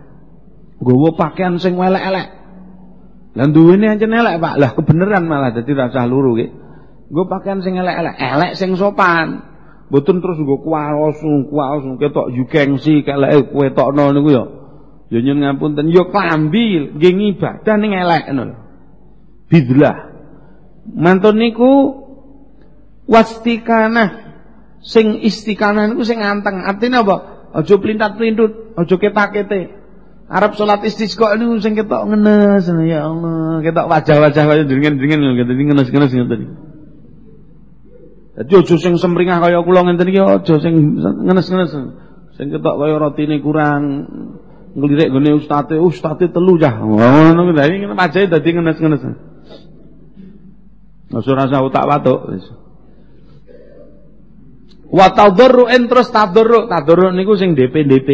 Gowo pakaian sing elek-elek. Lah duwene ancen elek, Pak. Lah kebenaran malah dadi rasa luru nggih. Nggo pakaian sing elek-elek, elek sing sopan. Mboten terus nggo kuwaos, kuwaos ketok yugengsi keleke kowe tokno niku ya. Ya nyun ngapunten, ya klambi nggih ngibadah ning elek ngono bidlah. Mantun niku wastikanah. Sing istiqanah niku sing anteng. Artinya apa? Aja plintat-plintut aja ketak-kete Arab salat istisqa niku sing ketok ngenes ya Allah. Ketok wajah-wajah wajah dengan-dengan ngene ngenes-ngenes ngeten iki Dadi aja sing semringah kaya kula ngenten iki aja sing ngenes-ngenes sing ketok kaya rotine kurang ngelirik gone ustate ustate telu cah ngono kuwi dadi wajahe dadi ngenes-ngenes Aja rasa utak watuk wis. Wa tadarru'in terus tadarru', tadarru' niku sing DP-DP.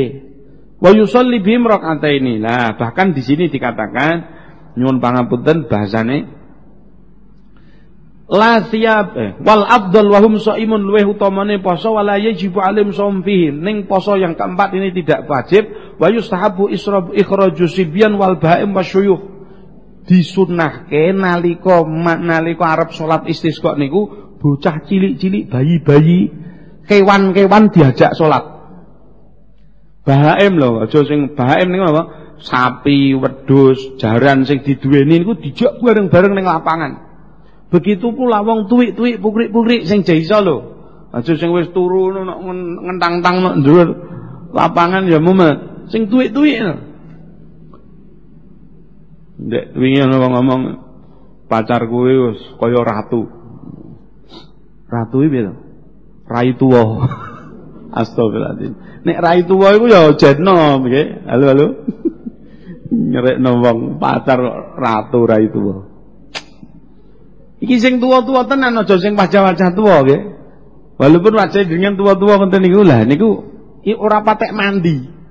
Wa yusalli bihim ini. Lah, bahkan di sini dikatakan nyuwun pangapunten bahasane la thiyab eh, wal afdal wa hum shaimun luweh utamane poso wala yajibu alim shaum fihi ning poso yang keempat ini tidak wajib wa yustahabu israb ikhraju sibyan wal baim wasyuyukh disunahke nalika nalika arep salat istisqa niku bocah cilik-cilik bayi-bayi kewan-kewan diajak salat. Bahaim lho, aja sing bahaim niku apa? Sapi, wedhus, jaran sing diduweni niku dijak bareng-bareng ning lapangan. Begitu pula wong tuwik-tuwik pukrik-pukrik sing jaisa lho. Aja sing wis turu ngentang-tang nang dhuwur lapangan ya mumet. Sing lho. Ndek wingi wong ngomong pacar kuwi wis kaya ratu. Ratu iki piye? Rai tuwa. Astagfirullahaladzim. Nek rai tuwa iku ya jetno nggih. Halo halo. Nyerekno wong pacar ratu rai tuwa. Iki sing tua-tua tenan aja sing wajah-wajah tua nggih. Walaupun wajah dengan tua-tua ngoten niku lah niku ora patek mandi.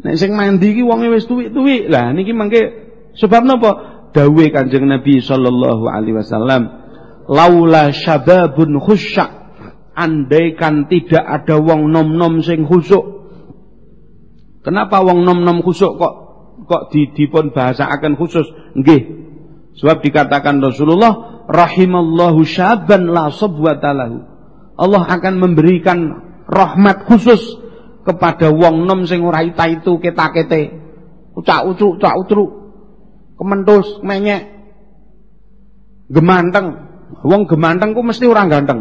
Nek sing mandi iki wonge wis tuwik-tuwik. Lah niki mangke Sebab napa? Dawe Kanjeng Nabi sallallahu alaihi wasallam, laula syababun khusyak andaikan tidak ada wong nom-nom sing khusuk. Kenapa wong nom-nom khusuk kok kok di, dipun akan khusus? Nggih. Sebab dikatakan Rasulullah rahimallahu syaban la sabwata lahu. Allah akan memberikan rahmat khusus kepada wong nom sing ora itu ketakete. Ucak-ucuk, ucak-ucuk kementus, menyek. Gemanteng. Wong gemanteng ku mesti orang ganteng.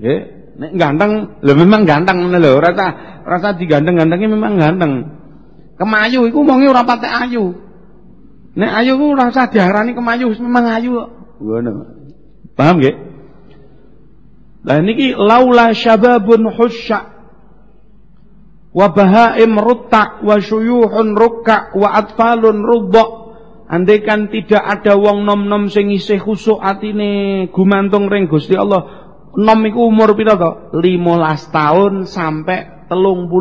Nggih, nek ganteng, lho memang ganteng ngono lho, rasa rasa diganteng-gantengnya memang ganteng. Kemayu iku wonge ora patek ayu. Nek ayu ku ora usah diarani kemayu, memang ayu kok. Ngono. Paham nggih? Lah niki laula syababun husya wa bahaim rutta wa syuyuhun rukka wa atfalun rubba Andaikan tidak ada wong nom-nom sing isih khusuk atine gumantung ring Gusti Allah, nom iku umur pira to? 15 tahun sampai 35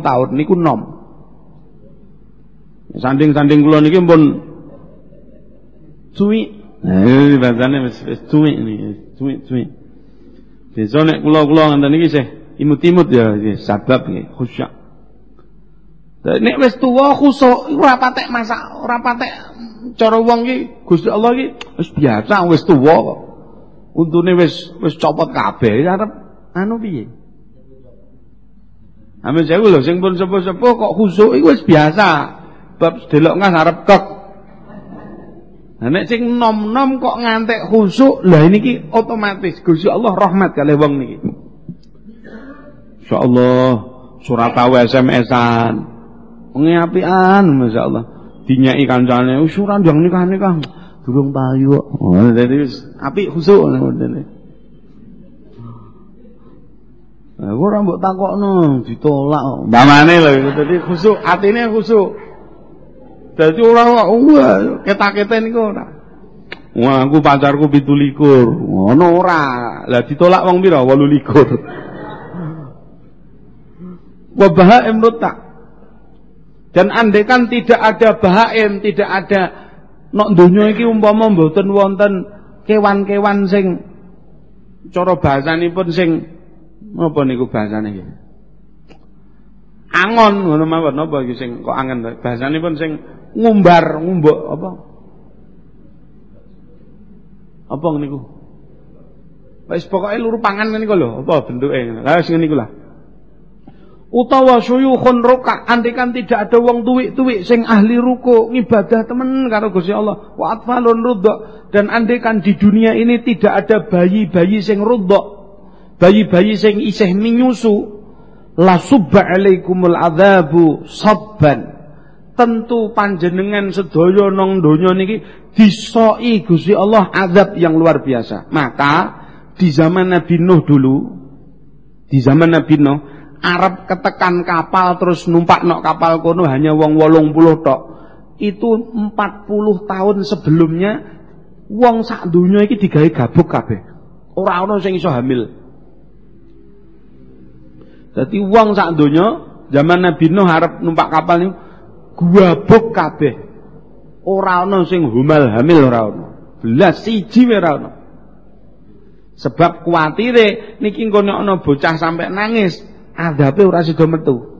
tahun niku nom. Sanding-sanding kula niki pun cuwi. Nah, ini bahasane wis wis cuwi niki, cuwi-cuwi. Desa nek kula-kula ngenten iki isih imut-imut ya, sabab nggih khusyuk. Nek wis tuwa khusuk ora patek masak, ora patek cara wong iki Gusti Allah iki wis biasa wis tuwa kok. Untune wis wis copot kabeh arep anu piye? Amin sewu lho sing pun sepuh-sepuh kok khusuk iku wis biasa. Bab delok ngas arep kek. Nah, nek sing nom-nom kok ngantek khusuk, lah ini ki otomatis Gusti Allah rahmat kali wong niki. Insyaallah surat tahu SMS-an. Wengi apian masyaallah. Dinyai kancane, "Usuran jang nikah-nikah." Durung payu. Oh, dadi wis apik khusuk ngono Nah, ora mbok takokno, ditolak. Mbamane lho, dadi khusuk, atine khusuk. Dadi ora wah ketak-kete niku ora. Wah, aku pacarku 17. Ngono ora. Lah ditolak wong pira? 28. Wa bahaim rutak. Dan andekan tidak ada bahaim, tidak ada nok donya iki umpama mboten wonten kewan-kewan sing cara bahasanipun sing apa niku bahasane iki? Angon ngono mawon napa iki sing kok angen bahasanipun sing ngumbar, ngumbok apa? Apa niku? Wis pokoke luru pangan niku lho, apa bentuke. Lah sing niku lah. Utawa suyukhun roka, andikan tidak ada wong tuwik-tuwik sing ahli ruku ngibadah temen karo Gusti Allah. Wa atfalun rudda dan andikan di dunia ini tidak ada bayi-bayi sing rudda. Bayi-bayi sing isih minyusu la subba alaikumul adzabu sabban tentu panjenengan sedaya nang donya niki disoki Gusti Allah azab yang luar biasa. Maka di zaman Nabi Nuh dulu, di zaman Nabi Nuh, Arab ketekan kapal terus numpak nok kapal kono hanya wong wolong puluh tok. Itu 40 tahun sebelumnya wong sak donya iki digawe gabuk kabeh. Ora ana sing iso hamil. Jadi wong sak donya zaman Nabi Nuh arep numpak kapal niku guabuk kabeh. Ora ana sing humal hamil ora ana. Belas siji ora ana. Sebab kuatire niki engko ana bocah sampai nangis, adabe ora sida metu.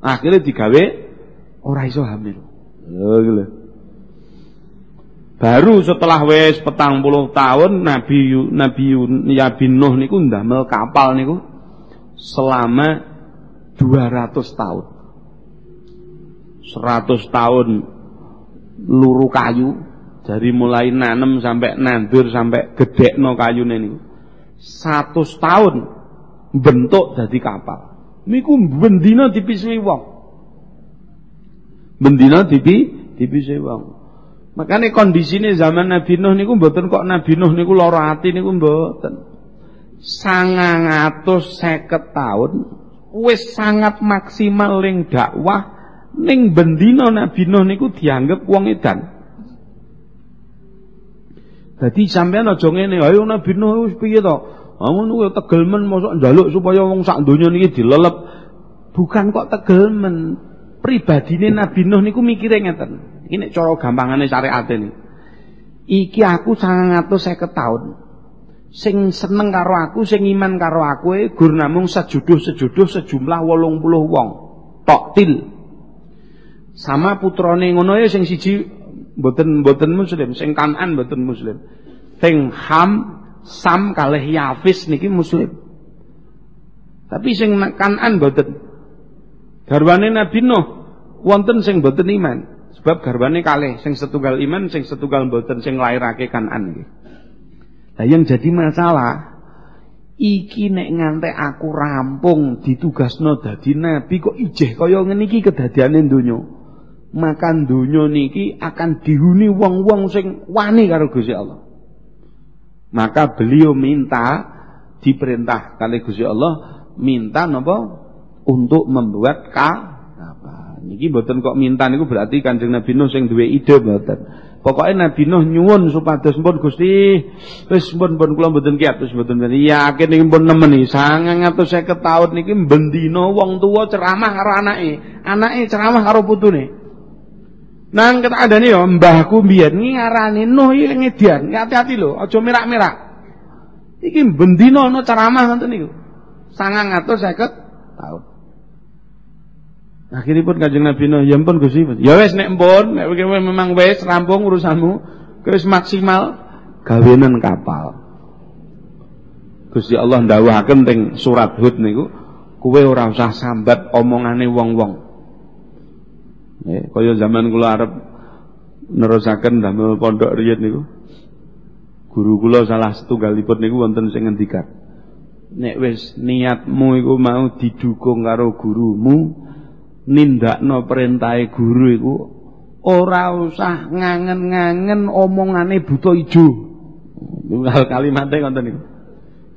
Akhirnya digawe ora iso hamil. Lho Baru setelah wis petang puluh tahun Nabi Nabi Nabi Nuh niku ndamel kapal niku selama 200 tahun. 100 tahun luru kayu dari mulai nanem sampai nandur sampai no kayu niku 100 tahun bentuk jadi kapal niku bendina dipisui wong bendina dipi dipisui wong makanya kondisinya zaman Nabi Nuh niku mboten kok Nabi Nuh niku lara ati niku mboten seket tahun wis sangat maksimal ling dakwah ning bendina Nabi Nuh niku dianggap wong edan. Dadi sampean aja ngene, ayo Nabi Nuh wis piye to? Amun kowe tegelmen mosok njaluk supaya wong sak donya niki dilelep. Bukan kok tegelmen. Pribadine Nabi Nuh niku mikire ngeten. Iki nek cara gampangane syariat ini. Iki aku 950 tahun. Sing seneng karo aku, sing iman karo aku e gur namung sejuduh-sejuduh sejumlah 80 wong. Tok til sama putrane ngono ya sing siji mboten mboten muslim, sing Kanan mboten muslim. Sing Ham, Sam kalih Yafis niki muslim. Tapi sing Kanan mboten. Garwane Nabi Nuh wonten sing mboten iman. Sebab garwane kalih sing setunggal iman, sing setunggal mboten sing lairake Kanan nggih. Nah yang jadi masalah iki nek ngantek aku rampung ditugasno dadi nabi kok ijeh kaya ngene iki kedadiane donya makan dunia niki akan dihuni wong-wong sing wani karo Gusti Allah. Maka beliau minta diperintah kali Gusti Allah minta napa untuk membuat kapal. Niki mboten kok minta niku berarti Kanjeng Nabi Nuh sing duwe ide mboten. Pokoknya Nabi Nuh nyuwun supados pun Gusti wis pun pun kula mboten kiat wis mboten yakin niki pun nemeni 950 tahun niki bendina wong tua ceramah karo anake, anake ceramah karo putune. Nang nih yo mbahku mbiyen ngarani Nuh iki ngedian, hati-hati lho, aja merak-merak. Iki bendina ana ceramah ngoten niku. 950 tahun. Akhiripun Kanjeng Nabi Nuh, ya ampun Gusti. Ya wis nek mpun, nek memang wis rampung urusanmu, wis maksimal gawenan kapal. Gusti Allah ndawuhaken teng surat Hud niku, kowe ora usah sambat omongane wong-wong. Eh, kaya zaman kula arep nerusaken damel pondok riyen niku. Guru kula salah setunggalipun niku wonten sing ngendikan. Nek wis niatmu iku mau didukung karo gurumu, nindakno perintahe guru iku ora usah ngangen-ngangen omongane buta ijo. Hal kalimatnya ngoten niku.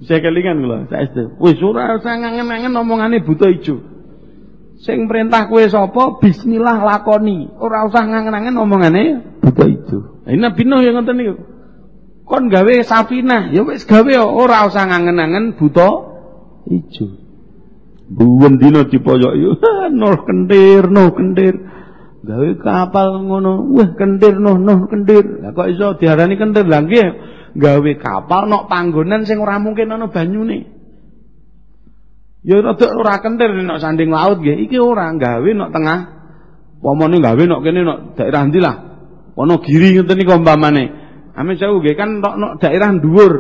Saya kelingan kula, saestu. Wis ora usah ngangen-ngangen omongane buta ijo. Sing perintah kowe sapa? Bismillah lakoni. Ora usah ngangen-ngangen omongane buta ijo. Ini Nabi Nuh yang ngoten niku. Kon gawe safinah. Ya wis gawe ora usah ngangen-angen buta ijo. Buwen dina dipoyok yo noh kentir noh kentir gawe kapal ngono wah kentir noh noh kentir lah kok iso diarani kentir lha nggih. Gawe kapal nok panggonan sing ora mungkin ana banyune ya rada ora kentir nok sanding laut nggih iki ora gawe nok tengah pomone gawe nok kene nok daerah ndi lah ana giri ngeten iki umpamane Ame jauh nggih kan nok nok daerah dhuwur.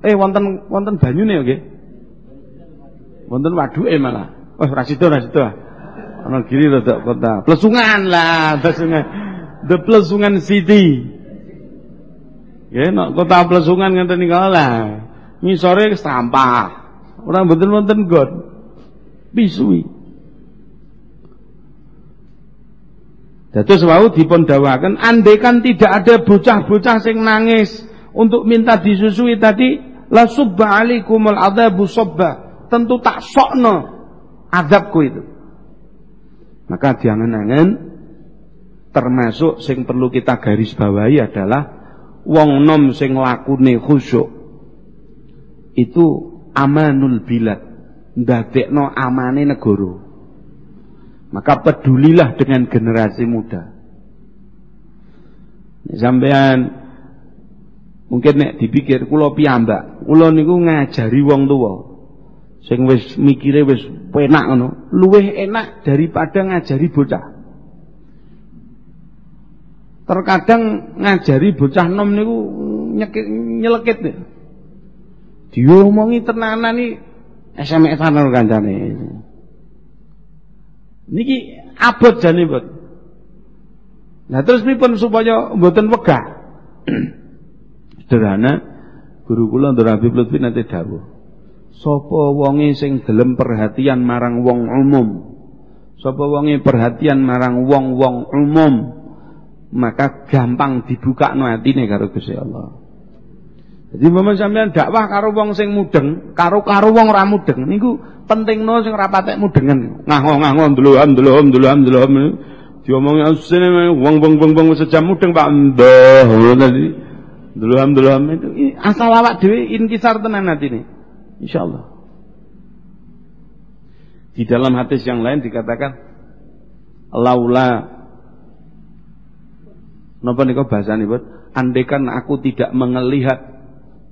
Eh wonten wonten banyune nggih. Wonten waduke malah. Oh ora sida ora sida. Ana giri rada kota. Plesungan lah, plesungan. The Plesungan City. Ya, nok kota Plesungan ngenten niku lah. Ngisore sampah. Ora mboten-mboten got. Pisui. Dados wau dipun dawaken andekan tidak ada bocah-bocah sing nangis untuk minta disusui tadi la subba alaikumul adzabu sabba. Tentu tak sokno adabku itu. Maka jangan-jangan termasuk sing perlu kita garis bawahi adalah wong nom sing lakune khusyuk itu amanul bilad ndadekno amane negara maka pedulilah dengan generasi muda. Sampean mungkin nek dipikir kula piyambak, kula niku ngajari wong tuwa. Sing wis mikire wis penak ngono, luwih enak daripada ngajari bocah. Terkadang ngajari bocah nom niku nyelekit. Diomongi tenanan iki SMS-an karo kancane. Niki abot janipun. Nah terus pripun supaya mboten wegah? Sederhana, guru kula Ndara Habib Lutfi nanti dawuh. Sapa wonge sing gelem perhatian marang wong umum, sapa wonge perhatian marang wong-wong umum, maka gampang dibukakno atine karo Gusti Allah. Jadi memang sampean dakwah karo wong sing mudeng, karo karo wong ora mudeng niku pentingno sing ora patek mudengen. Ngaho-ngaho ndeloham ndeloham ndeloham ndeloham. Diomongi asline wong wong wong wong sejam mudeng Pak Mbah tadi. Ndeloham ndeloham itu asal awak dhewe inkisar tenan atine. Insyaallah. Di dalam hadis yang lain dikatakan laula Napa nika bahasane, buat Andekan aku tidak melihat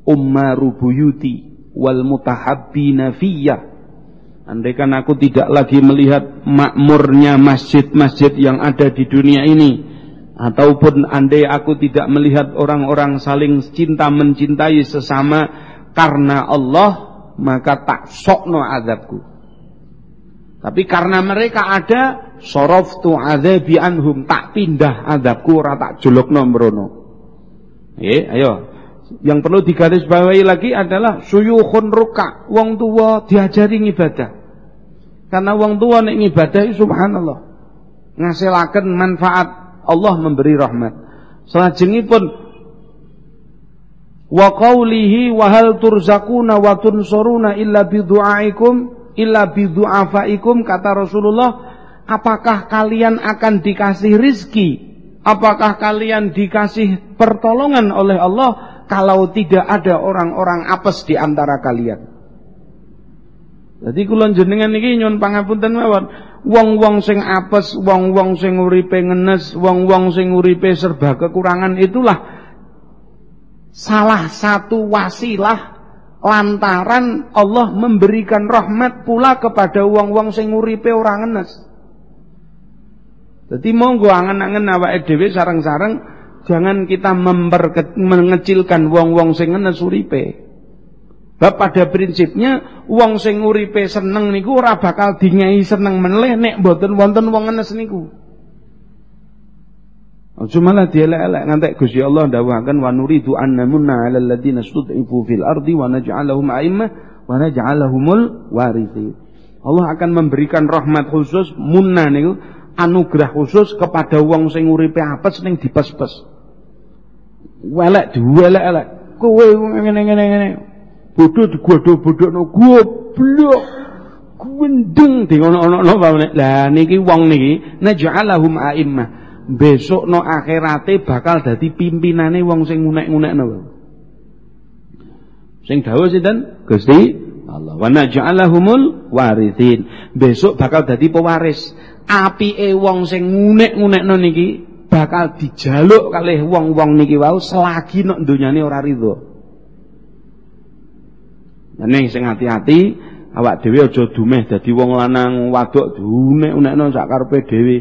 ummaru buyuti wal mutahabbina fiyya. Andaikan aku tidak lagi melihat makmurnya masjid-masjid yang ada di dunia ini ataupun andai aku tidak melihat orang-orang saling cinta mencintai sesama karena Allah maka tak sokno azabku. Tapi karena mereka ada soroftu azabi anhum tak pindah azabku ora tak jolokno mbrono. Eh ayo yang perlu digarisbawahi lagi adalah suyukhun ruka, wong tua diajari ibadah. Karena wong tua nek ibadah subhanallah ngasilaken manfaat Allah memberi rahmat. Selajengipun wa qawlihi wa hal turzakuna wa tunsuruna illa bi du'aikum illa bi du'afaikum kata Rasulullah apakah kalian akan dikasih rizki apakah kalian dikasih pertolongan oleh Allah kalau tidak ada orang-orang apes di antara kalian. Jadi kulon jenengan iki nyun pangapunten mawon. Wong-wong sing apes, wong-wong sing uripe ngenes, wong-wong sing uripe serba kekurangan itulah salah satu wasilah lantaran Allah memberikan rahmat pula kepada wong-wong sing uripe ora ngenes. Jadi monggo angen-angen awake dhewe sareng-sareng Jangan kita mengecilkan wong-wong sing ngenes uripe. Sebab pada prinsipnya wong sing uripe seneng niku ora bakal dingai seneng meneh nek mboten wonten wong ngenes niku. Aja malah dielek-elek ngantek Gusti Allah dawuhaken wa nuridu an namunna 'alal ladzina stud'ifu fil ardi wa naj'alahum a'immah wa naj'alahumul warithin. Allah akan memberikan rahmat khusus munna niku anugerah khusus kepada wong sing uripe apes ning dipes-pes. Welek diwelek-elek. Kowe ngene-ngene ngene bodoh digodho-bodhokno goblok. Gendeng di ono-ono lah niki wong niki naj'alahum a'immah besok no akhirate bakal dadi pimpinane wong sing ngunek-ngunekno sing dawuh sinten? Gusti Allah. Wa naj'alahumul warithin besok bakal dadi pewaris. Apike wong sing ngunek-ngunekno niki bakal dijaluk kalih wong-wong niki wau selagi nek donyane ora ridho Ning sing hati-hati awak dhewe aja dumeh dadi wong lanang wadok dunek-unekno sak karepe dhewe.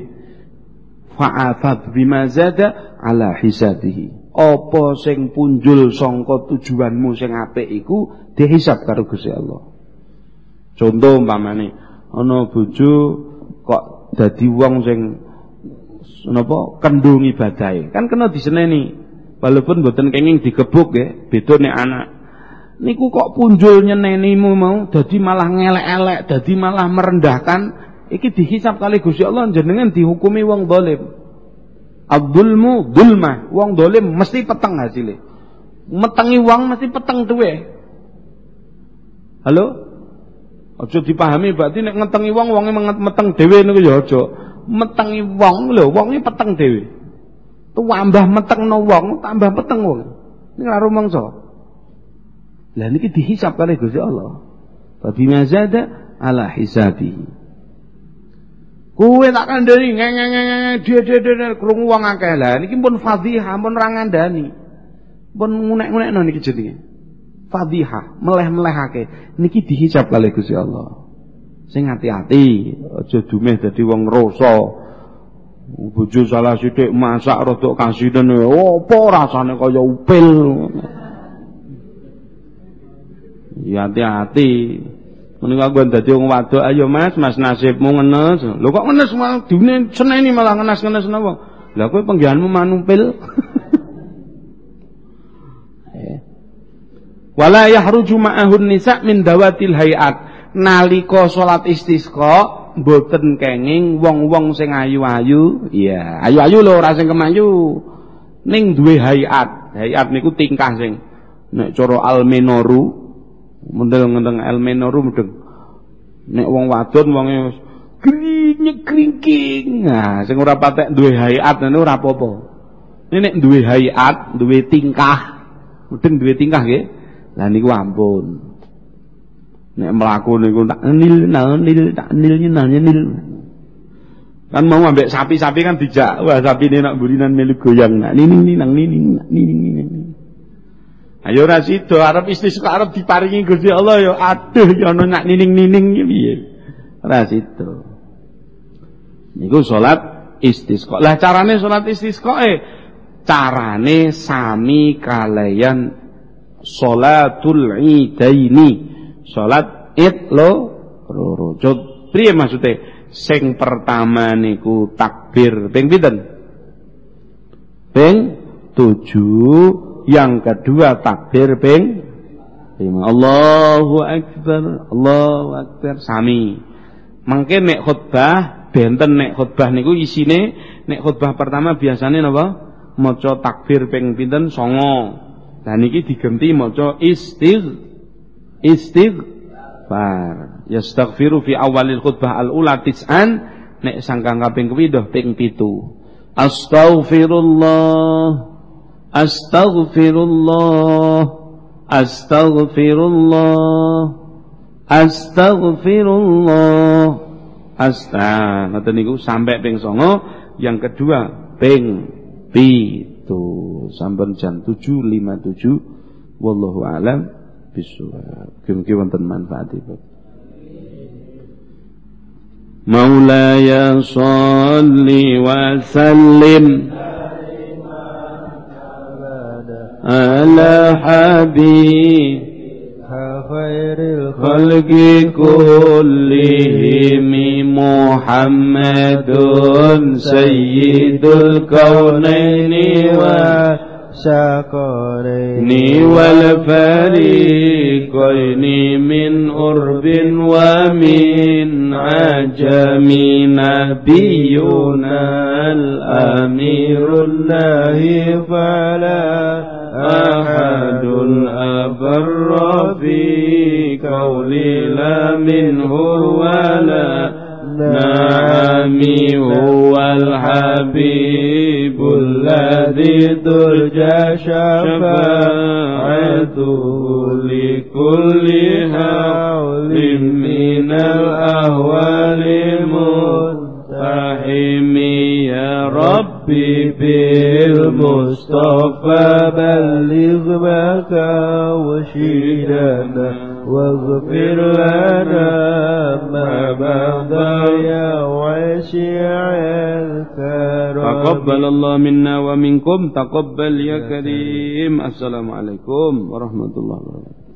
Fa'afad bima zada ala hisabihi. Apa sing punjul sangka tujuanmu sing apik iku dihisab karo Gusti Allah. Contoh umpamane ana bojo kok dadi wong sing napa? Kendung ibadahe. Kan kena diseneni. Walaupun mboten kenging digebuk ya, beda nek anak. Niku kok punjul nyenenimu mau dadi malah ngelek-elek dadi malah merendahkan. Iki dihisap kali Gusti Allah jenengan dihukumi wong dolim. Abdulmu dulma wong dolim mesti peteng hasilnya. Metengi wong mesti peteng tuwe halo? Aja dipahami berarti nek ngetengi wong wonge meteng dhewe niku ya aja metengi wong lho wonge peteng dhewe tambah metengno wong tambah peteng wong ini karo mangsa lah niki dihisap oleh Gusti Allah. Tapi mazada ala hisabi. Kowe tak kandhani ngengengenge dia krungu wong akeh lah niki pun fadhihah pun ra ngandani. Pun ngunek-ngunekno niki jenenge. Fadhihah, meleh-melehake niki dihisap oleh Gusti Allah. Sing hati-hati, aja dumeh dadi wong rasa. Bojo salah sithik masak rada kasinen, opo rasane kaya upil. Ya hati-hati. Menika gue dadi wong wadok, ayo Mas, Mas nasibmu ngenes. Lho kok ngenes malah dune seneni malah ngenes-ngenes napa? Lah kowe penggihanmu manumpil. Eh. Wala yahruju ma'ahun nisa min dawatil hayat. Nalika salat istisqa mboten kenging wong-wong sing ayu-ayu, iya, ayu-ayu lho ora sing kemayu. Ning duwe hayat. Hayat niku tingkah sing nek cara almenoru mendeng-mendeng elmenoru mendeng. Nek wong wadon wonge grinyek kringking nah sing ora patek duwe hayat ngono ora apa-apa. Nek duwe hayat duwe tingkah mudeng duwe tingkah nggih. Lah niku ampun nek mlaku niku tak nil nil tak nil nil kan mau ambek sapi-sapi kan dijak wah sapi ini nak burinan melu goyang nak nini nini nang nini nini nini Ayo ora sida arep istisqa arep diparingi Gusti Allah ya aduh ya ono nak nining-nining piye. Ora sida. Niku salat istisqa. Lah carane salat eh carane sami kalian salatul idaini. Salat id lo loro. Priye maksude? Sing pertama niku takbir ping pinten? Ping 7 yang kedua takbir ping. Allahu akbar, Allahu akbar sami. Mangke nek khutbah benten nek khutbah niku isine nek khutbah pertama biasanya napa? Maca takbir ping pinten? Songo. Lah niki diganti maca istigh istighfar. Yastaghfiru fi awalil khutbah al-ula tis'an. Nek sangkang kaping kepindo ping 7. Astaghfirullah. Astaghfirullah. Astaghfirullah. Astaghfirullah. Asta ngoten niku sampai ping 9 yang kedua ping pitu. Sampun jam 7.57 wallahu alam bisawab mugi wonten manfaatipun Maulaya salli wa sallim على حبيب خير الخلق كلهم محمد سيد الكونين والثقلين والفريقين من أرب ومن عجم نبينا الأمير الله فلا أحد أبر في قولي لا منه ولا نعمي هو الحبيب الذي ترجى شفاعته لكل هول من الأهوال منتحم يا ربي بالمصطفى بلغ مكا وشيدنا. واغفر لنا ما مضى يا واسع الكرم تقبل الله منا ومنكم تقبل يا كريم. السلام عليكم ورحمة الله وبركاته.